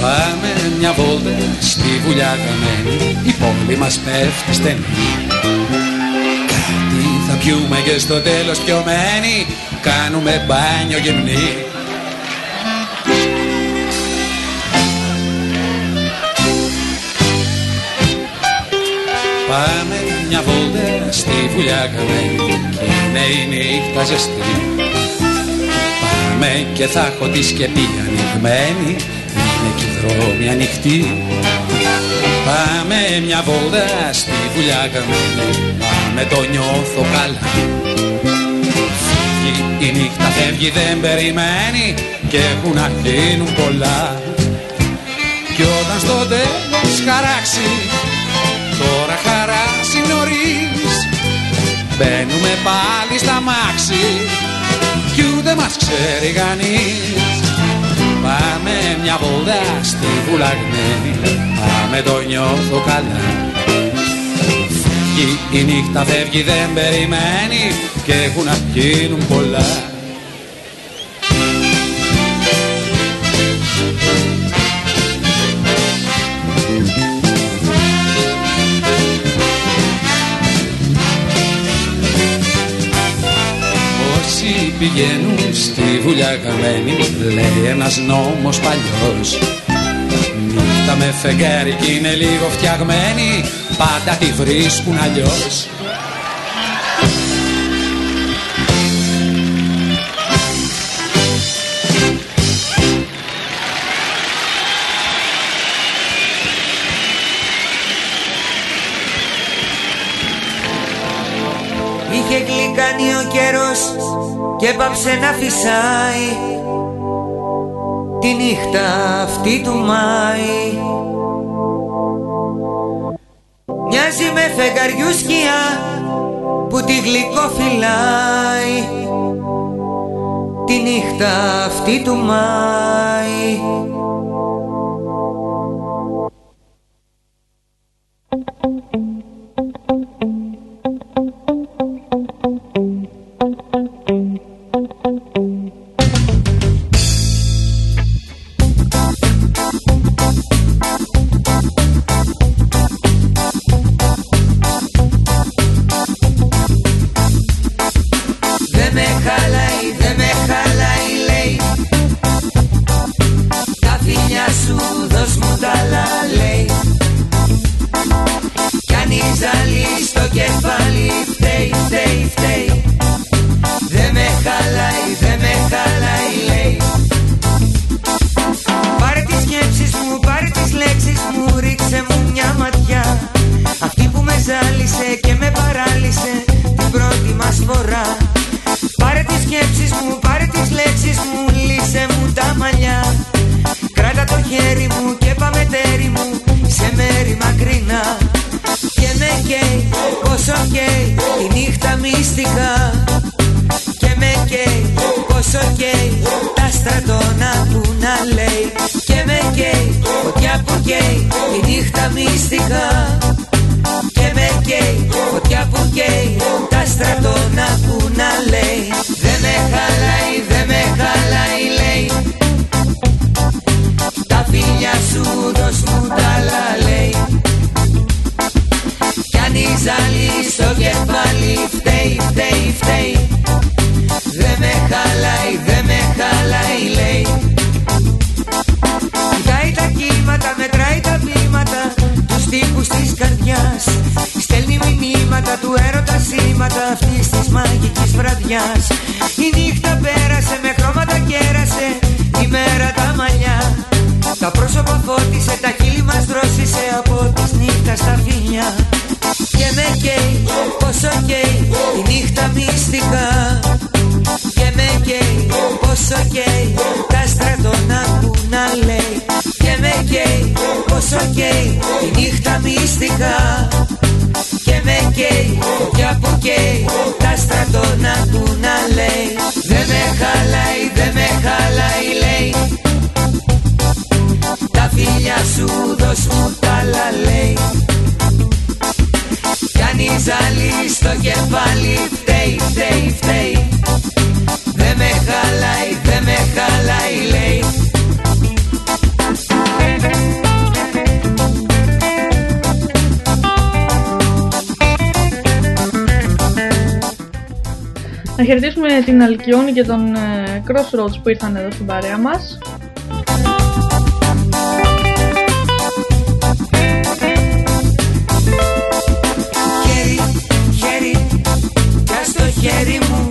Πάμε μια βόλτα στη βουλιά καμένη Η πόλη μας πέφτει στενή. Κάτι θα πιούμε και στο τέλος πιωμένοι Κάνουμε μπάνιο γυμνή. Πάμε μια βόλτα στη βουλιά καμένη Κι είναι η νύχτα ζεστή. Πάμε και θα έχω τη σκεπή ανοιγμένη είναι κι δρόμοι ανοιχτοί Πάμε μια βόλτα στη βουλιά καμένη Πάμε το νιώθω καλά. Φύγει η νύχτα φεύγει δεν περιμένει Και έχουν να γίνουν πολλά. Κι όταν στο τέλος χαράξει Τώρα χαράσει νωρίς Μπαίνουμε πάλι στα μάξι Κι ούτε μας ξέρει κανείς. Πάμε μια βόλτα στη βουλαγμένη Πάμε το νιώθω καλά. Φύγει η νύχτα φεύγει δεν περιμένει Και έχουν να γίνουν πολλά πηγαίνουν στη βουλιά καμένη λέει ένας νόμος παλιός. Νύχτα με φεγγάρι κι είναι λίγο φτιαγμένη πάντα τη βρίσκουν αλλιώς. Είχε γλυκάνει ο καιρός και έπαψε να φυσάει τη νύχτα αυτή του Μάη. Μοιάζει με φεγγαριού σκιά που τη γλυκοφυλάει. Τη νύχτα αυτή του Μάη. Δε την Αλκιόνη και τον ε, Crossroads που ήρθαν εδώ στην παρέα μας. Χέρι, χέρι, πια στο χέρι μου.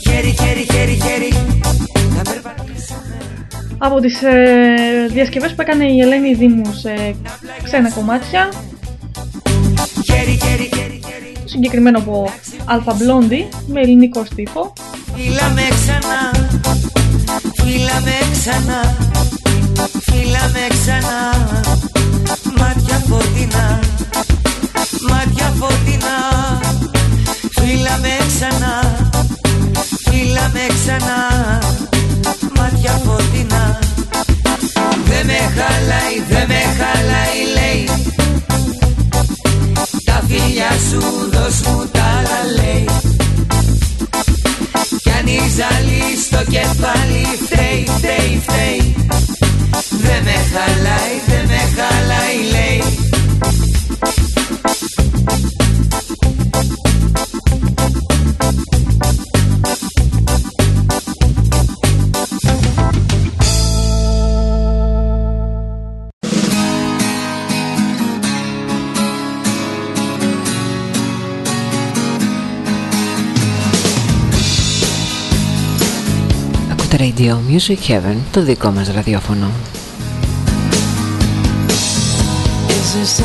Χέρι, χέρι, χέρι, χέρι Να περπατήσουμε Από τις ε, διασκευές που έκανε η Ελένη Δήμου σε ξένα κομμάτια. Χέρι, χέρι, χέρι, το συγκεκριμένο από Αλφα Blondie με ελληνικό στίχο. Φίλα με ξανά, φίλα με ξανά Φίλα με ξανά, μάτια φωτεινά Μάτια φωτεινά, φίλα με ξανά Φίλα με ξανά, μάτια φωτεινά. Δε με χαλάει, δε με χαλάει λέει. Τα φίλια σου δώσ' μου τα άλλα λέει Κι αν η ζάλη στο κεφάλι φταίει, φταίει, φταίει. Δε με χαλάει, δε με χαλάει λέει Radio Music Heaven, το δικό μας ραδιόφωνο. Is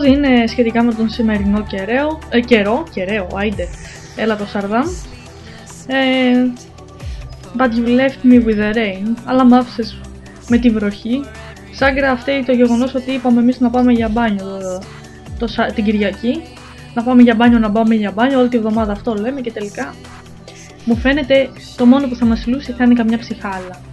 τραγούδι είναι σχετικά με τον σημερινό κεραίο, ε, καιρό, κεραίο, άιντε, έλα το Σαρδάμ. Ε, but you left me with the rain, αλλά μ' άφησες με τη βροχή. Σαν γραφτεί το γεγονός ότι είπαμε εμείς να πάμε για μπάνιο το, το, την Κυριακή. Να πάμε για μπάνιο, να πάμε για μπάνιο, όλη τη βδομάδα αυτό λέμε και τελικά μου φαίνεται το μόνο που θα μας λούσει θα είναι καμιά ψυχάλα.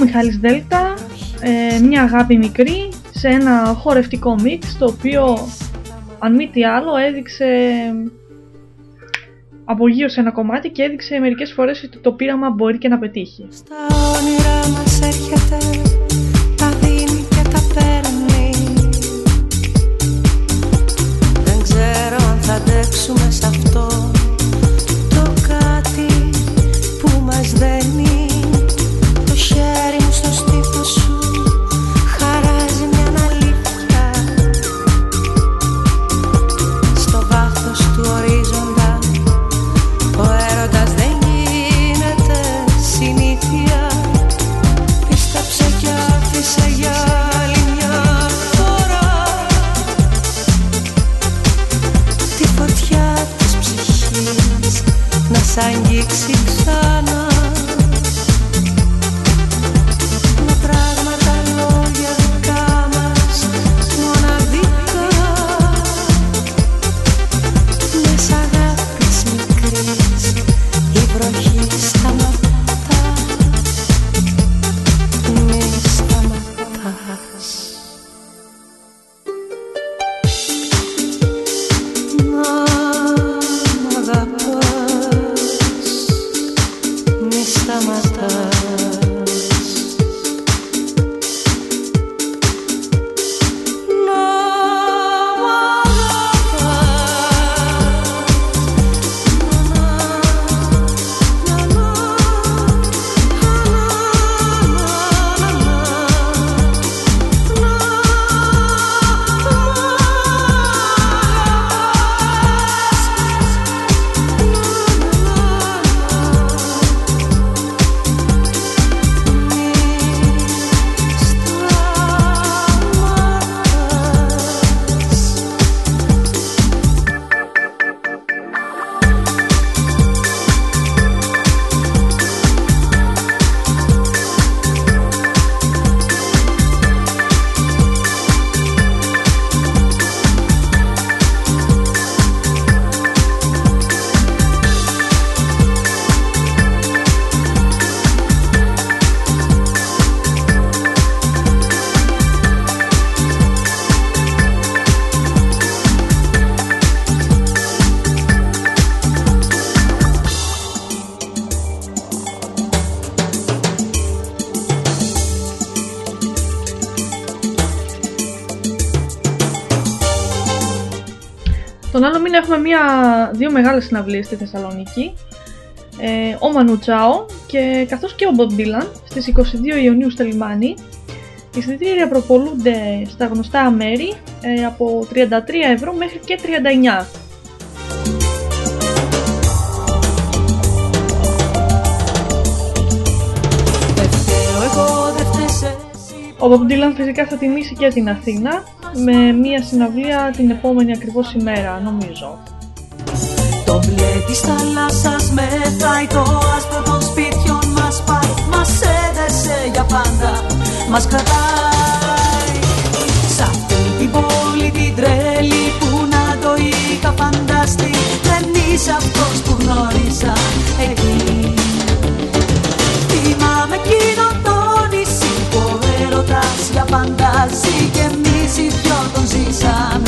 Μιχάλης Δέλτα, ε, μια αγάπη μικρή σε ένα χορευτικό μίξ το οποίο αν μη τι άλλο έδειξε απογείωσε ένα κομμάτι και έδειξε μερικές φορές ότι το πείραμα μπορεί και να πετύχει. Στα όνειρά μας έρχεται, έχουμε μια, δύο μεγάλες συναυλίες στη Θεσσαλονίκη. Ε, ο Μανου Τσάο και καθώς και ο Bob Dylan στις 22 Ιουνίου στο λιμάνι. Οι εισιτήρια προπολούνται στα γνωστά μέρη ε, από 33 ευρώ μέχρι και 39. Ο Bob Dylan φυσικά θα τιμήσει και την Αθήνα με μια συναυλία την επόμενη ακριβώς ημέρα, νομίζω. Το μπλε της θάλασσας μετράει το άσπρο των σπίτιων μας πάει Μας έδεσε για πάντα, μας κρατάει. Σ' αυτή την πόλη την τρέλη που να το είχα φανταστεί Δεν είσαι αυτός που γνώρισα εκεί. Θυμάμαι εκείνο το νησί που ο έρωτας για πάντα ζει Και εμείς οι δυο τον ζήσαμε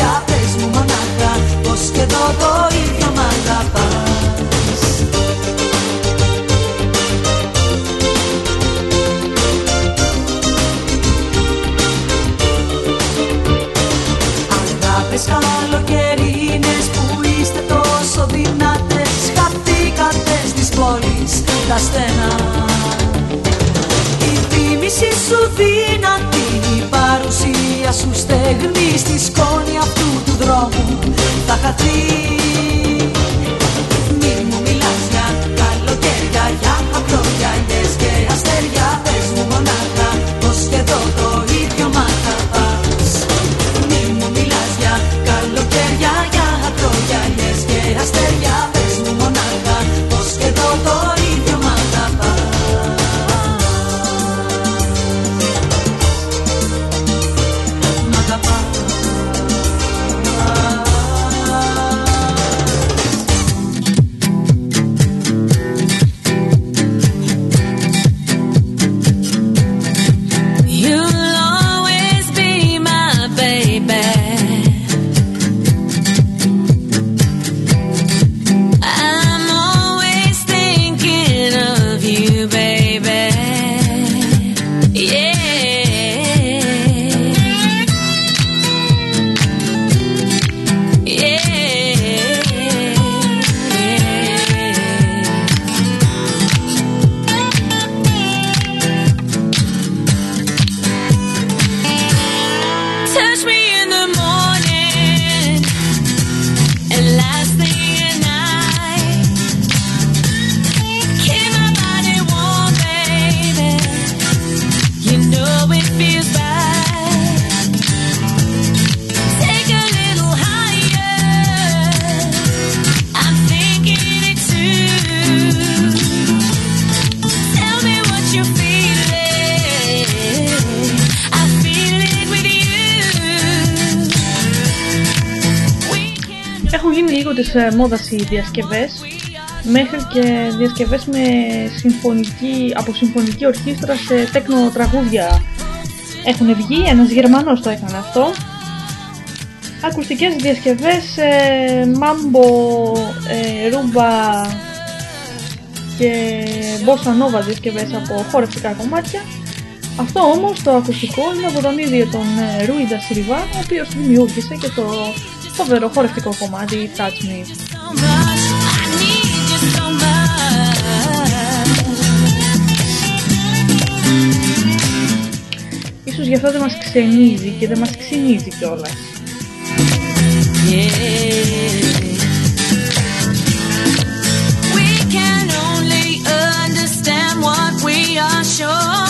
τα στενά. Η θύμηση σου δυνατή Η παρουσία σου στεγνή Στη σκόνη αυτού του δρόμου θα χαθεί μόδας οι διασκευές μέχρι και διασκευές με συμφωνική, από συμφωνική ορχήστρα σε τέκνο τραγούδια έχουν βγει, ένας Γερμανός το έκανε αυτό. Ακουστικές διασκευές, ε, μάμπο, ε, ρούμπα και μπόσα νόβα διασκευές από χορευτικά κομμάτια. Αυτό όμως το ακουστικό είναι από τον ίδιο τον ε, Ρούιντα Σιλβά ο οποίος δημιούργησε και το φοβερό χορευτικό κομμάτι Touch Me γι' αυτό δεν μας ξενίζει και δεν μας ξυνίζει κιόλας. We can only understand what we are shown.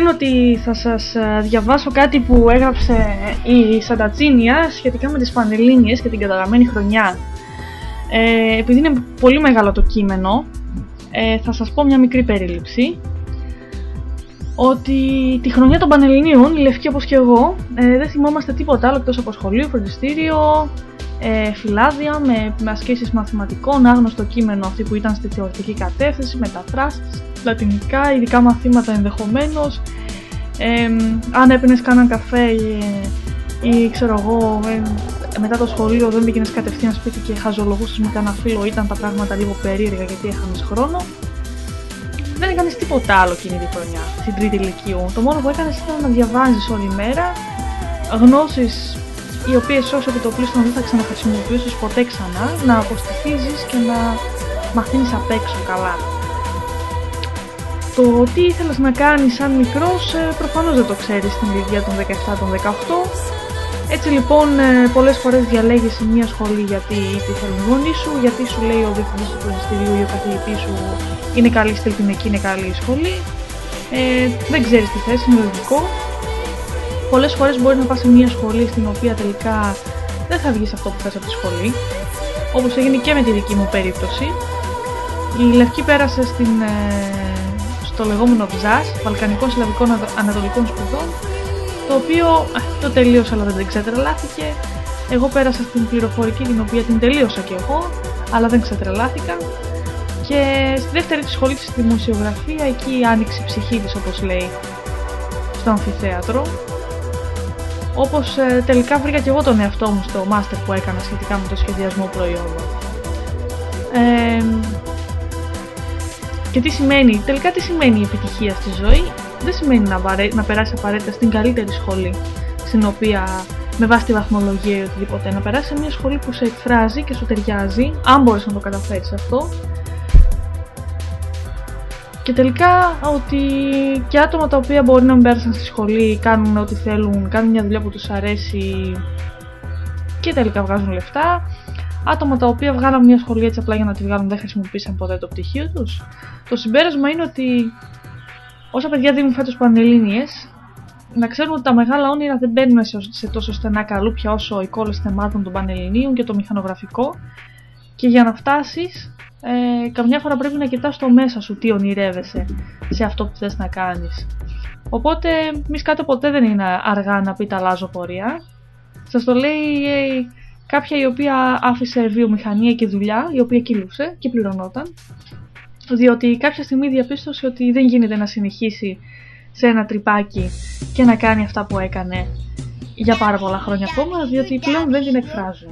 Πριν ότι θα σας ε, διαβάσω κάτι που έγραψε η Σαντατσίνια σχετικά με τις Πανελλήνιες και την καταγραμμένη χρονιά. Ε, επειδή είναι πολύ μεγάλο το κείμενο, ε, θα σας πω μια μικρή περίληψη. Ότι τη χρονιά των Πανελληνίων, η Λευκή όπως και εγώ, ε, δεν θυμόμαστε τίποτα άλλο εκτός από σχολείο, φροντιστήριο, ε, φυλάδια με, με ασκήσεις μαθηματικών, άγνωστο κείμενο αυτή που ήταν στη θεωρητική κατεύθυνση, μεταφράσεις, λατινικά, ειδικά μαθήματα ενδεχομένως. Ε, αν έπαιρνες κανέναν καφέ ή, ή ξέρω εγώ, ε, μετά το σχολείο δεν πήγαινες κατευθείαν σπίτι και χαζολογούσες με κανένα φίλο, ήταν τα πράγματα λίγο περίεργα γιατί έχανες χρόνο. Δεν έκανες τίποτα άλλο εκείνη τη χρονιά, στην τρίτη ηλικίου. Το μόνο που έκανες ήταν να διαβάζεις όλη μέρα γνώσεις οι οποίε όσο επιτοπλίστων δεν θα ξαναχρησιμοποιήσεις ποτέ ξανά, να αποστηθίζει και να μαθαίνεις απ' έξω καλά. Το τι ήθελες να κάνεις σαν μικρός ε, προφανώς δεν το ξέρεις στην ηλικία των 17 των 18 έτσι λοιπόν ε, πολλές φορές διαλέγεις μια σχολή γιατί τη θέλουν οι γονείς σου, γιατί σου λέει ο διευθυντής του προσυστηρίου ή ο καθηγητής σου είναι καλή στέλνη εκεί, είναι καλή η σχολή. Ε, δεν ξέρεις τι θες, είναι λογικό. Πολλές φορές μπορεί να πας σε μια σχολή στην οποία τελικά δεν θα βγεις αυτό που θες από τη σχολή. Όπως έγινε και με τη δική μου περίπτωση. Η Λευκή πέρασε στην, ε, στο λεγόμενο ΒΖΑΣ, Βαλκανικών Συλλαβικών Ανατολικών Σπουδών, το οποίο το τελείωσα αλλά δεν ξετρελάθηκε. Εγώ πέρασα στην πληροφορική την οποία την τελείωσα και εγώ, αλλά δεν ξετρελάθηκα. Και στη δεύτερη της σχολή της στη δημοσιογραφία, εκεί άνοιξε η ψυχή της όπως λέει, στο αμφιθέατρο. Όπως ε, τελικά βρήκα και εγώ τον εαυτό μου στο μάστερ που έκανα σχετικά με το σχεδιασμό προϊόντων. Ε, και τι σημαίνει, τελικά τι σημαίνει η επιτυχία στη ζωή; Δεν σημαίνει να, βαρέ, να περάσει απαραίτητα στην καλύτερη σχολή στην οποία με βάση τη βαθμολογία ή οτιδήποτε να περάσει σε μια σχολή που σε εκφράζει και σου ταιριάζει αν μπορείς να το καταφέρεις αυτό και τελικά ότι και άτομα τα οποία μπορεί να μην πέρασαν στη σχολή κάνουν ό,τι θέλουν, κάνουν μια δουλειά που τους αρέσει και τελικά βγάζουν λεφτά. Άτομα τα οποία βγάλαν μια σχολή έτσι απλά για να τη βγάλουν δεν χρησιμοποίησαν ποτέ το πτυχίο τους. Το συμπέρασμα είναι ότι όσα παιδιά δίνουν φέτος πανελλήνιες, να ξέρουν ότι τα μεγάλα όνειρα δεν μπαίνουν σε τόσο στενά καλούπια όσο οι κόλλες θεμάτων των πανελληνίων και το μηχανογραφικό. Και για να φτάσεις ε, καμιά φορά πρέπει να κοιτάς το μέσα σου τι ονειρεύεσαι σε αυτό που θες να κάνεις. Οπότε μη σκάτε ποτέ δεν είναι αργά να πείτε αλλάζω πορεία. Σας το λέει ε, κάποια η οποία άφησε βιομηχανία και δουλειά, η οποία κυλούσε και πληρωνόταν διότι κάποια στιγμή διαπίστωσε ότι δεν γίνεται να συνεχίσει σε ένα τρυπάκι και να κάνει αυτά που έκανε για πάρα πολλά χρόνια ακόμα, διότι πλέον δεν την εκφράζουν.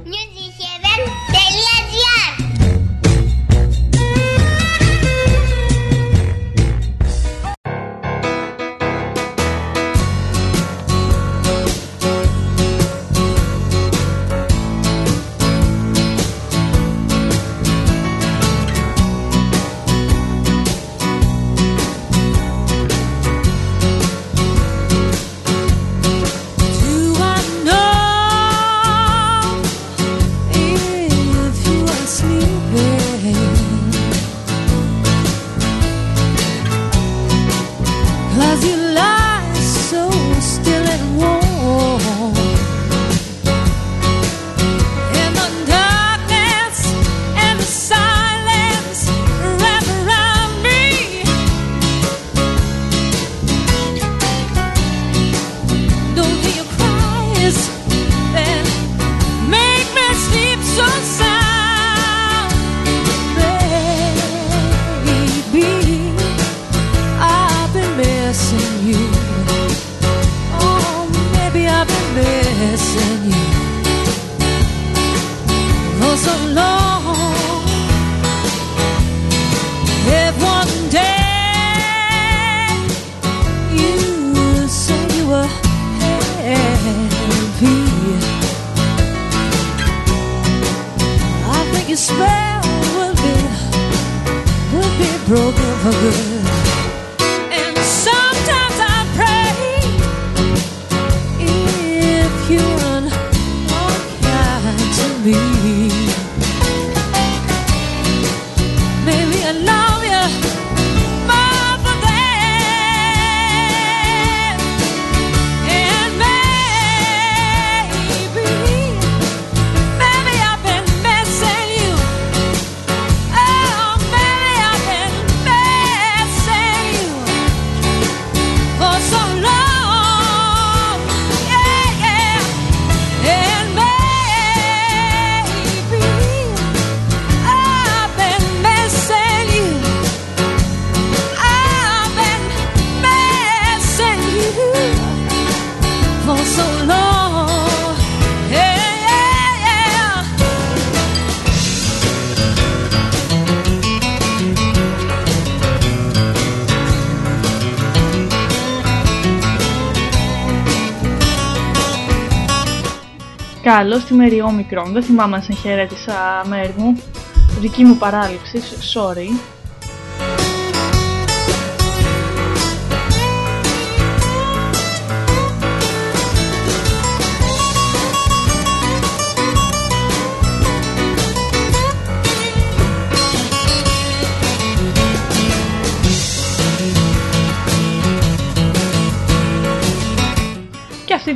Άλλο στη Μεριόμικρον, δεν θυμάμαι αν σε χαιρέτησα μέρη μου. Δική μου παράληψη, sorry.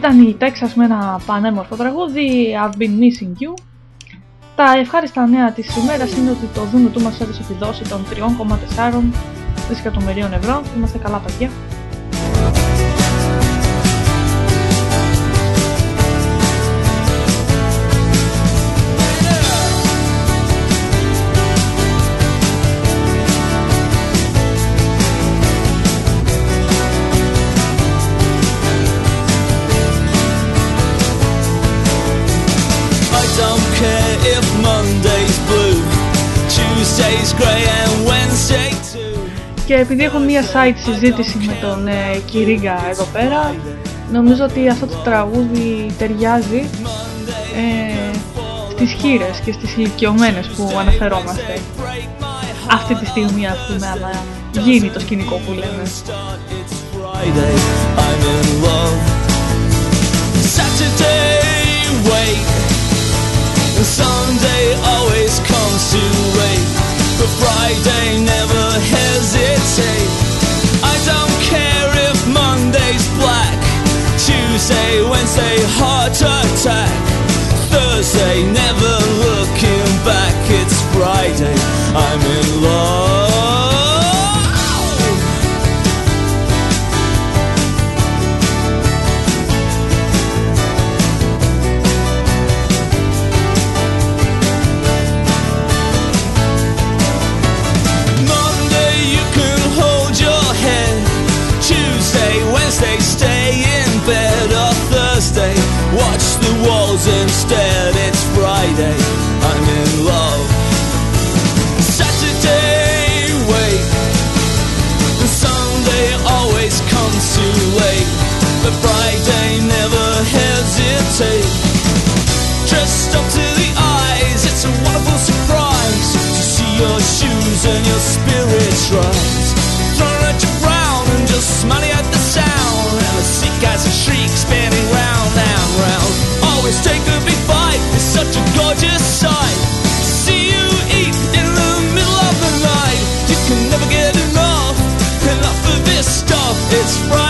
Ήταν η Texas με ένα πανέμορφο τραγούδι I've been missing you. Τα ευχάριστα νέα της ημέρας είναι ότι το δούνο του μας έδωσε τη δόση των 3,4 δισεκατομμυρίων ευρώ. Είμαστε καλά παιδιά Και επειδή έχω μία site συζήτηση με τον ε, Κυρίγκα εδώ πέρα Νομίζω ότι αυτό το τραγούδι ταιριάζει ε, στις χείρες και στις ηλικιωμένες που αναφερόμαστε Αυτή τη στιγμή ας πούμε άμα γίνει το σκηνικό που λέμε Friday, I'm in love. Saturday, wait. And Sunday always comes too late. But Friday, never hesitate. I don't care if Monday's black. Tuesday, Wednesday, heart attack. Thursday, never looking back. It's Friday, I'm in love. And your spirits rise. Throwing at your ground and just smiling at the sound. And the sick as a shriek spinning round and round. Always take a big bite, it's such a gorgeous sight. See you eat in the middle of the night. You can never get enough, enough of this stuff. It's Friday,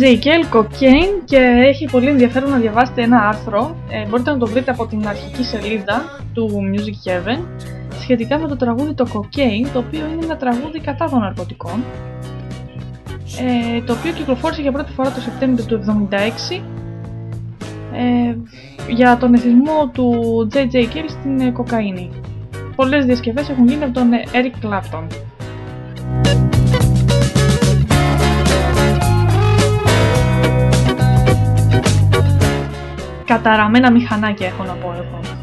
J.J. Kell, Cocaine και έχει πολύ ενδιαφέρον να διαβάσετε ένα άρθρο, ε, μπορείτε να το βρείτε από την αρχική σελίδα του Music Heaven, σχετικά με το τραγούδι το Cocaine, το οποίο είναι ένα τραγούδι κατά των ναρκωτικών, ε, το οποίο κυκλοφόρησε για πρώτη φορά το Σεπτέμβριο του 1976 ε, για τον εθισμό του J.J. Στην κοκαίνη. Πολλές διασκευές έχουν γίνει από τον Eric Clapton. καταραμένα μηχανάκια έχω να πω εγώ.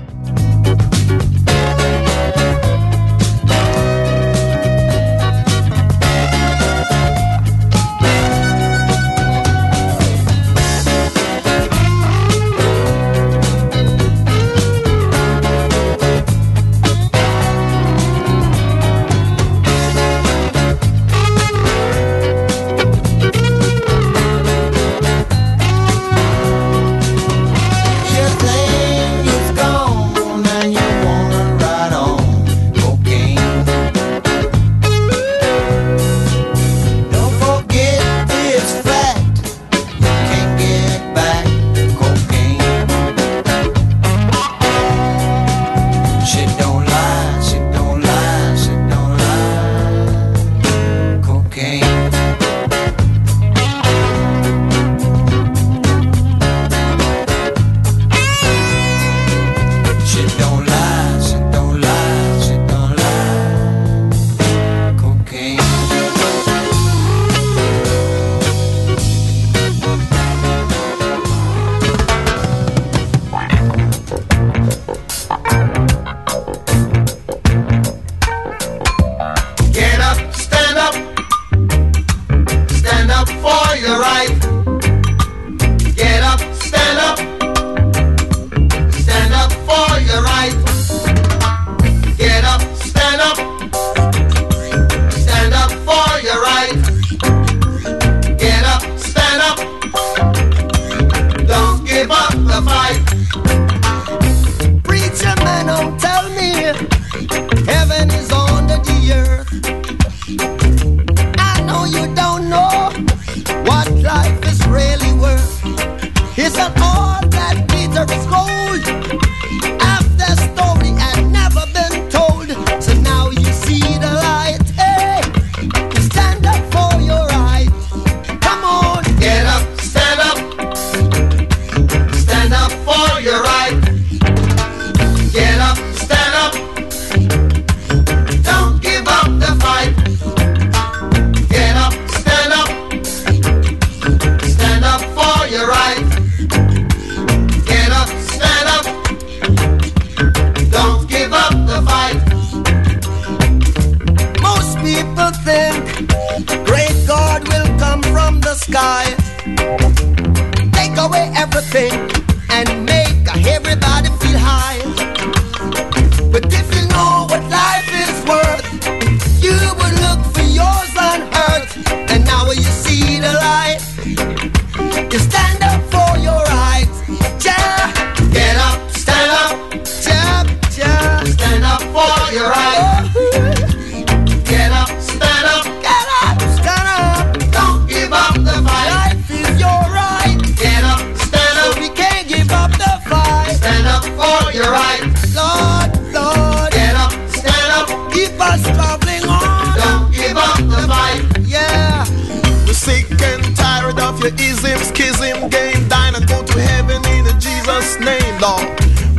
long.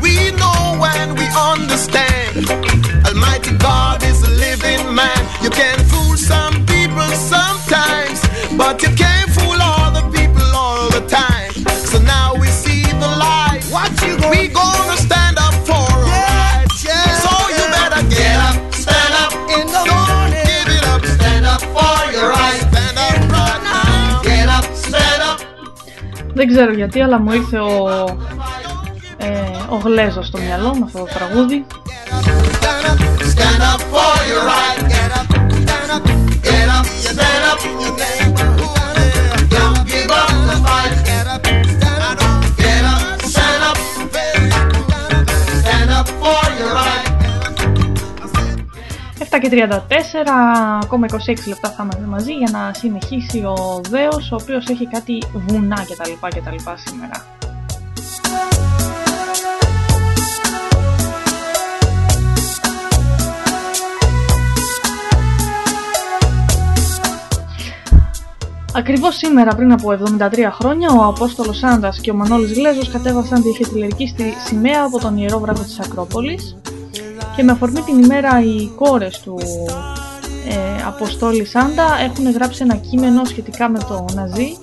We know and we understand. Almighty God is a living man. You can fool some people sometimes, but you can't fool all the people all the time. So now we see the light. What you gonna we gonna stand up for yeah, right. yeah, so you better get, get up, up, stand up in the Don't morning. give it up, stand up for your right. Stand up right now. Get up, stand up. Δεν ξέρω γιατί, αλλά μου ήρθε ο ο στο μυαλό με αυτό το τραγούδι. και 34, ακόμα 26 λεπτά θα είμαστε μαζί για να συνεχίσει ο Δέος, ο οποίος έχει κάτι βουνά κτλ. κτλ σήμερα. Ακριβώς σήμερα πριν από 73 χρόνια ο Απόστολος Σάντας και ο Μανώλης Γλέζος κατέβασαν τη χετιλερική στη σημαία από τον Ιερό Βράχο της Ακρόπολης και με αφορμή την ημέρα οι κόρες του ε, Αποστόλη Σάντα έχουν γράψει ένα κείμενο σχετικά με το Ναζί.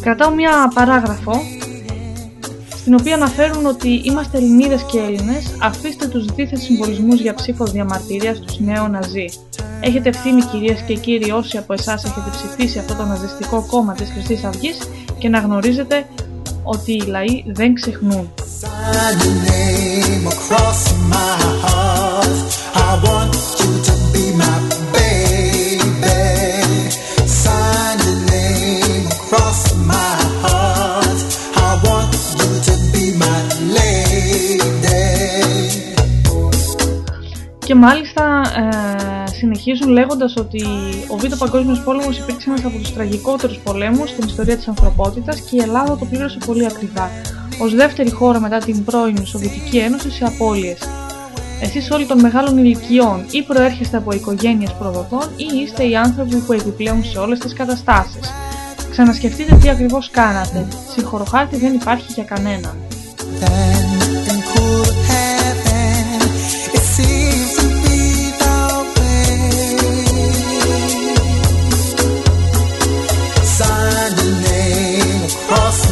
Κρατάω μια παράγραφο στην οποία αναφέρουν ότι είμαστε Ελληνίδες και Έλληνες, αφήστε τους δίθες συμβολισμούς για ψήφο διαμαρτυρίας στους νέο Ναζί. Έχετε ευθύνη κυρίες και κύριοι όσοι από εσάς έχετε ψηφίσει αυτό το ναζιστικό κόμμα της Χρυσής Αυγής και να γνωρίζετε ότι οι λαοί δεν ξεχνούν. Sign your name across my heart. I want you to be my Και μάλιστα ε, συνεχίζουν λέγοντας ότι ο Β' Παγκόσμιος Πόλεμος υπήρξε ένας από τους τραγικότερους πολέμους στην ιστορία της ανθρωπότητας και η Ελλάδα το πλήρωσε πολύ ακριβά, ως δεύτερη χώρα μετά την πρώην Σοβιετική Ένωση σε απώλειες. Εσείς όλοι των μεγάλων ηλικιών ή προέρχεστε από οικογένειες προδοτών ή είστε οι άνθρωποι που επιπλέουν σε όλες τις καταστάσεις. Ξανασκεφτείτε τι ακριβώς κάνατε. Συγχωροχάρτη δεν υπάρχει για κανέναν. voz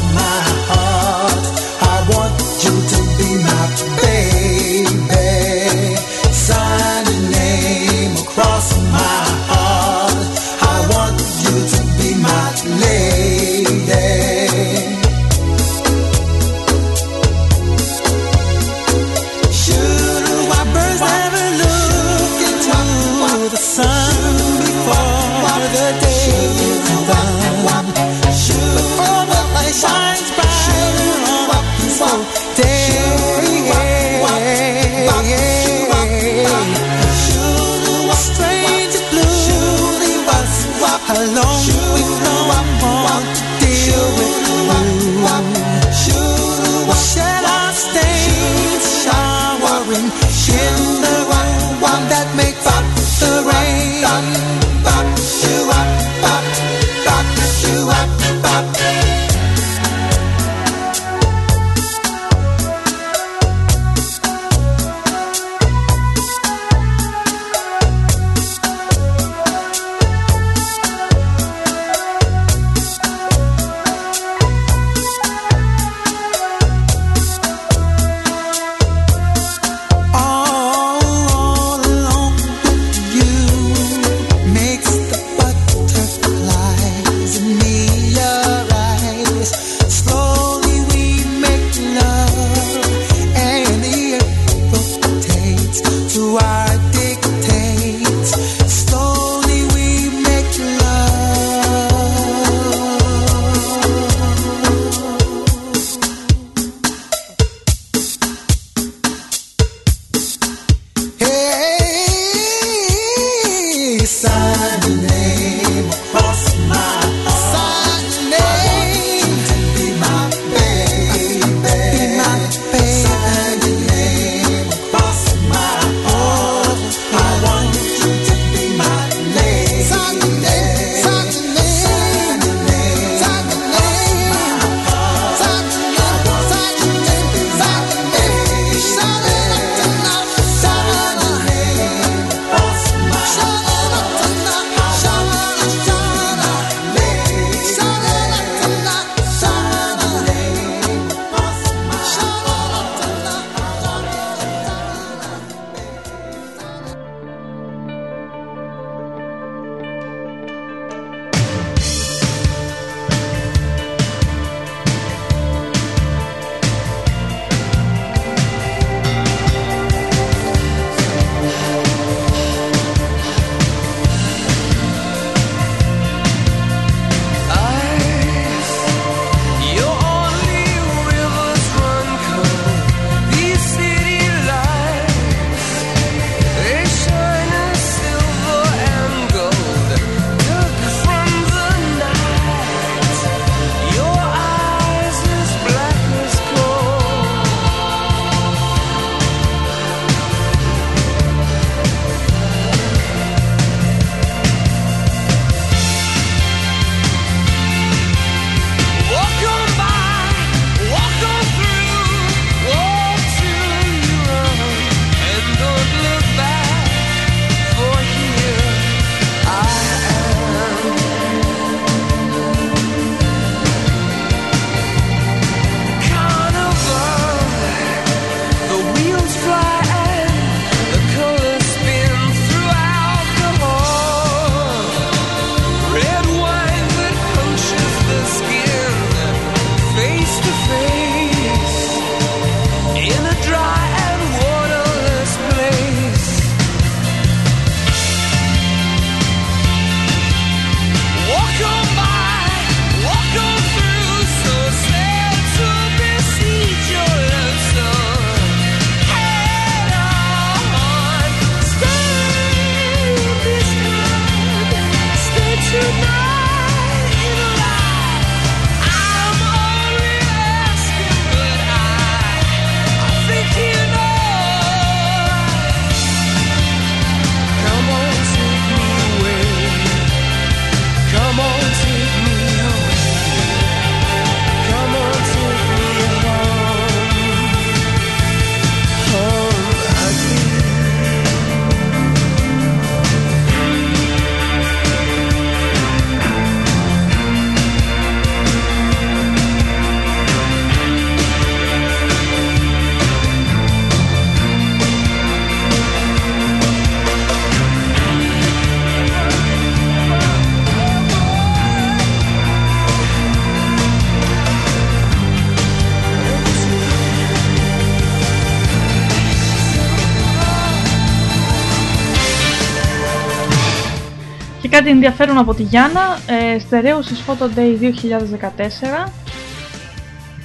κάτι ενδιαφέρον από τη Γιάννα, ε, στερέωσης Photo Day 2014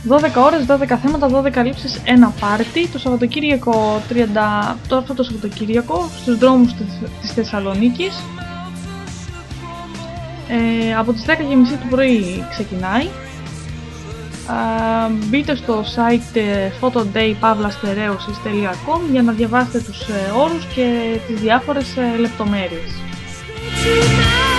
12 ώρες, 12 θέματα, 12 λήψεις, ένα πάρτι. Το Σαββατοκύριακο 30, το, αυτό το Σαββατοκύριακο στους δρόμους της, της Θεσσαλονίκης. Ε, από τις 10.30 του πρωί ξεκινάει. Α, μπείτε στο site ε, photodaypavlasτερέωσης.com για να διαβάσετε τους ε, όρους και τις διάφορες ε, λεπτομέρειες. Από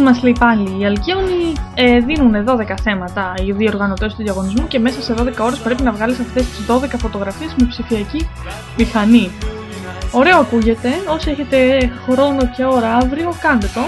μας λέει πάλι οι Αλκιόνοι ε, δίνουν 12 θέματα οι διοργανωτές του διαγωνισμού και μέσα σε 12 ώρες πρέπει να βγάλεις αυτές τις 12 φωτογραφίες με ψηφιακή μηχανή. Ωραίο ακούγεται, όσοι έχετε χρόνο και ώρα αύριο κάντε το.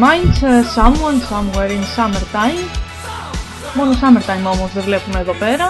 Simple Minds, ε, Someone, Somewhere in Summertime. Μόνο Summertime όμως δεν βλέπουμε εδώ πέρα.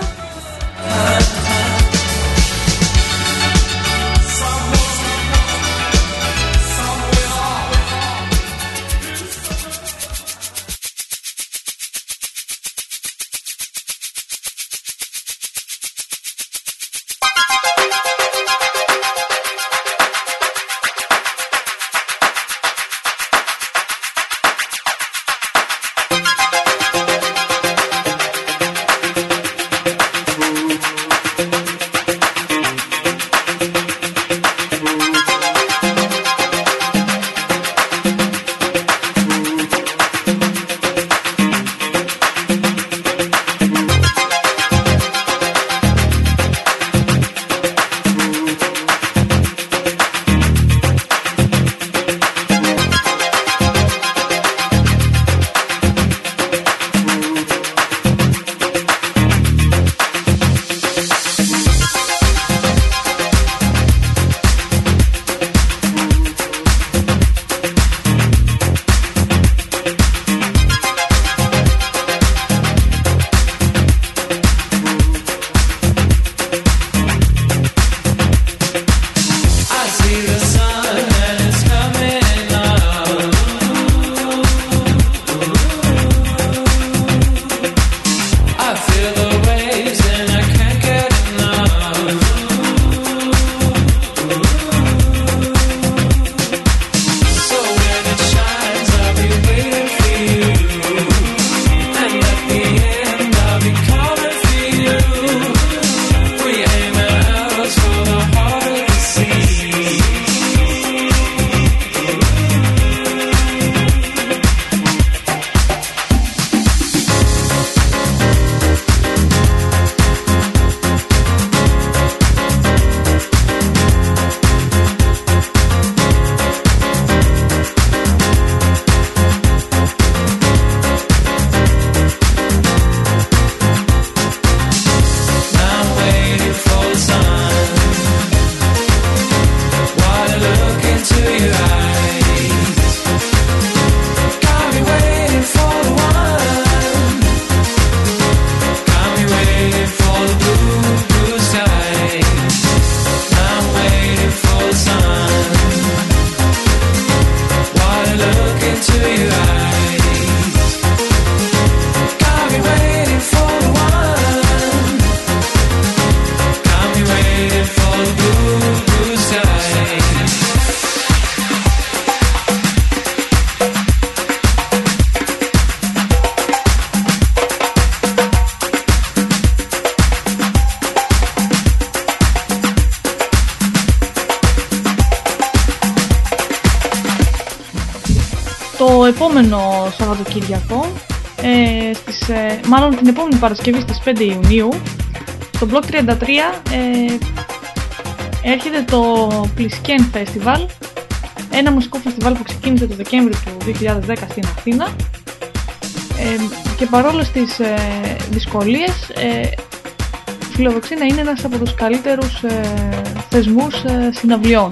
Παρασκευή στις 5 Ιουνίου, στο Block 33 ε, έρχεται το Plisken Festival, ένα μουσικό φεστιβάλ που ξεκίνησε το Δεκέμβριο του 2010 στην Αθήνα ε, και παρόλο τις ε, δυσκολίες ε, φιλοδοξεί να είναι ένας από τους καλύτερους ε, θεσμούς ε, συναυλιών.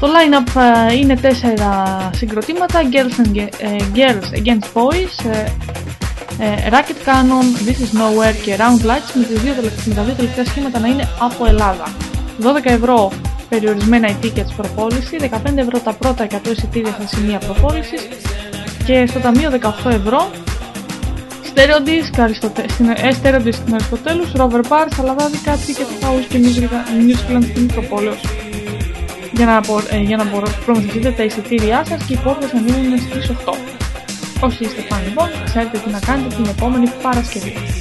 Το line-up ε, είναι τέσσερα συγκροτήματα Girls, and, Ge- ε, Girls Against Boys, ε, ε, Racket Cannon, This Is Nowhere και Round Lights με, τις δύο, τελευ- με τα δύο τελευταία σχήματα να είναι από Ελλάδα. 12 ευρώ περιορισμένα οι tickets προπόληση, 15 ευρώ τα πρώτα 100 εισιτήρια στα σημεία προπόλησης και στο ταμείο 18 ευρώ Stereo Disc, Αριστοτε... στην... ε, Stereo Disc στην Αριστοτέλους, Rover Bar, Σαλαδάδικα, Ticket House και Music- Musicland στην Μητροπόλεως για να, μπο- ε, για να μπορώ, προμηθευτείτε τα εισιτήριά σας και οι πόρτες ανοίγουν στις 8. Όσοι είστε φαν λοιπόν, ξέρετε τι να κάνετε την επόμενη Παρασκευή.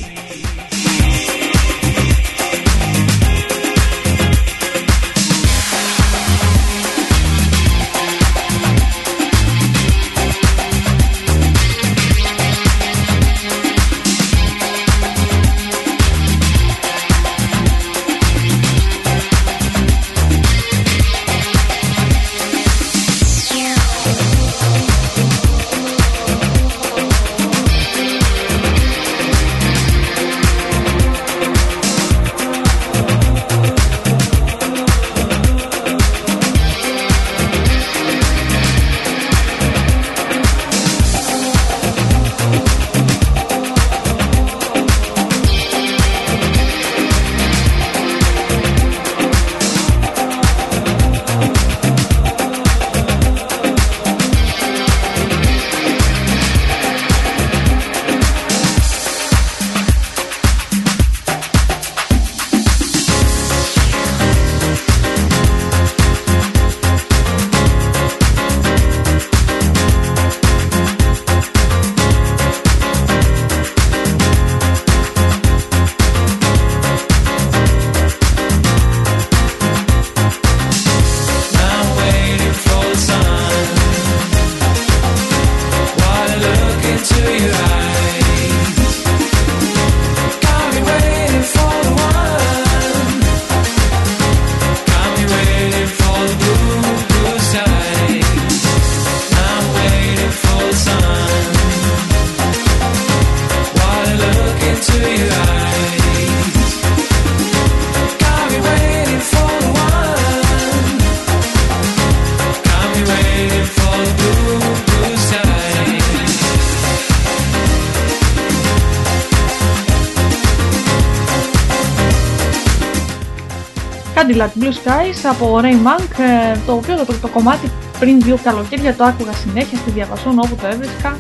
Cadillac Blue Skies από Ray Monk, ε, το οποίο το, το κομμάτι πριν δύο καλοκαίρια το άκουγα συνέχεια στη διαβασόν όπου το έβρισκα.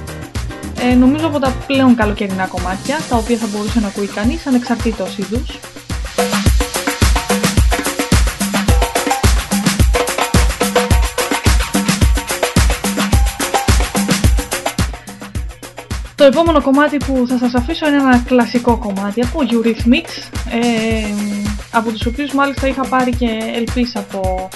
Ε, νομίζω από τα πλέον καλοκαιρινά κομμάτια, τα οποία θα μπορούσε να ακούει κανείς ανεξαρτήτως είδους. Το επόμενο κομμάτι που θα σας αφήσω είναι ένα κλασικό κομμάτι από Eurythmics ε, από τους οποίους μάλιστα είχα πάρει και ελπίς από,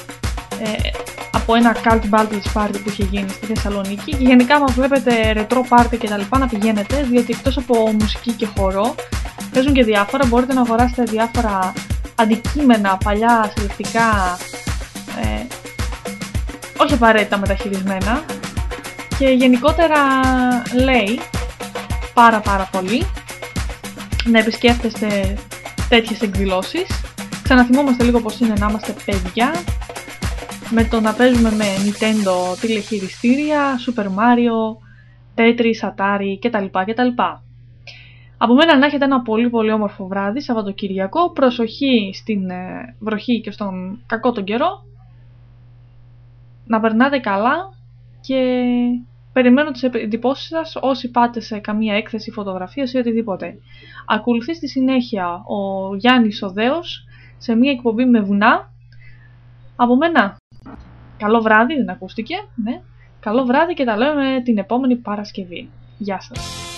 ε, από ένα cult Baltic party που είχε γίνει στη Θεσσαλονίκη. Και γενικά μας βλέπετε retro party και τα λοιπά να πηγαίνετε διότι εκτός από μουσική και χορό παίζουν και διάφορα, μπορείτε να αγοράσετε διάφορα αντικείμενα, παλιά, συλλεκτικά ε, όχι απαραίτητα μεταχειρισμένα. Και γενικότερα λέει πάρα πάρα πολύ να επισκέφτεστε τέτοιες εκδηλώσεις. Ξαναθυμόμαστε λίγο πως είναι να είμαστε παιδιά με το να παίζουμε με Nintendo τηλεχειριστήρια, Super Mario, Tetris, Atari κτλ. κτλ. Από μένα να έχετε ένα πολύ πολύ όμορφο βράδυ, Σαββατοκυριακό, προσοχή στην ε, βροχή και στον κακό τον καιρό, να περνάτε καλά και Περιμένω τις εντυπώσεις σας όσοι πάτε σε καμία έκθεση φωτογραφίας ή οτιδήποτε. Ακολουθεί στη συνέχεια ο Γιάννης Οδέος σε μια εκπομπή με βουνά. Από μένα, καλό βράδυ, δεν ακούστηκε, ναι. Καλό βράδυ και τα λέμε την επόμενη Παρασκευή. Γεια σας.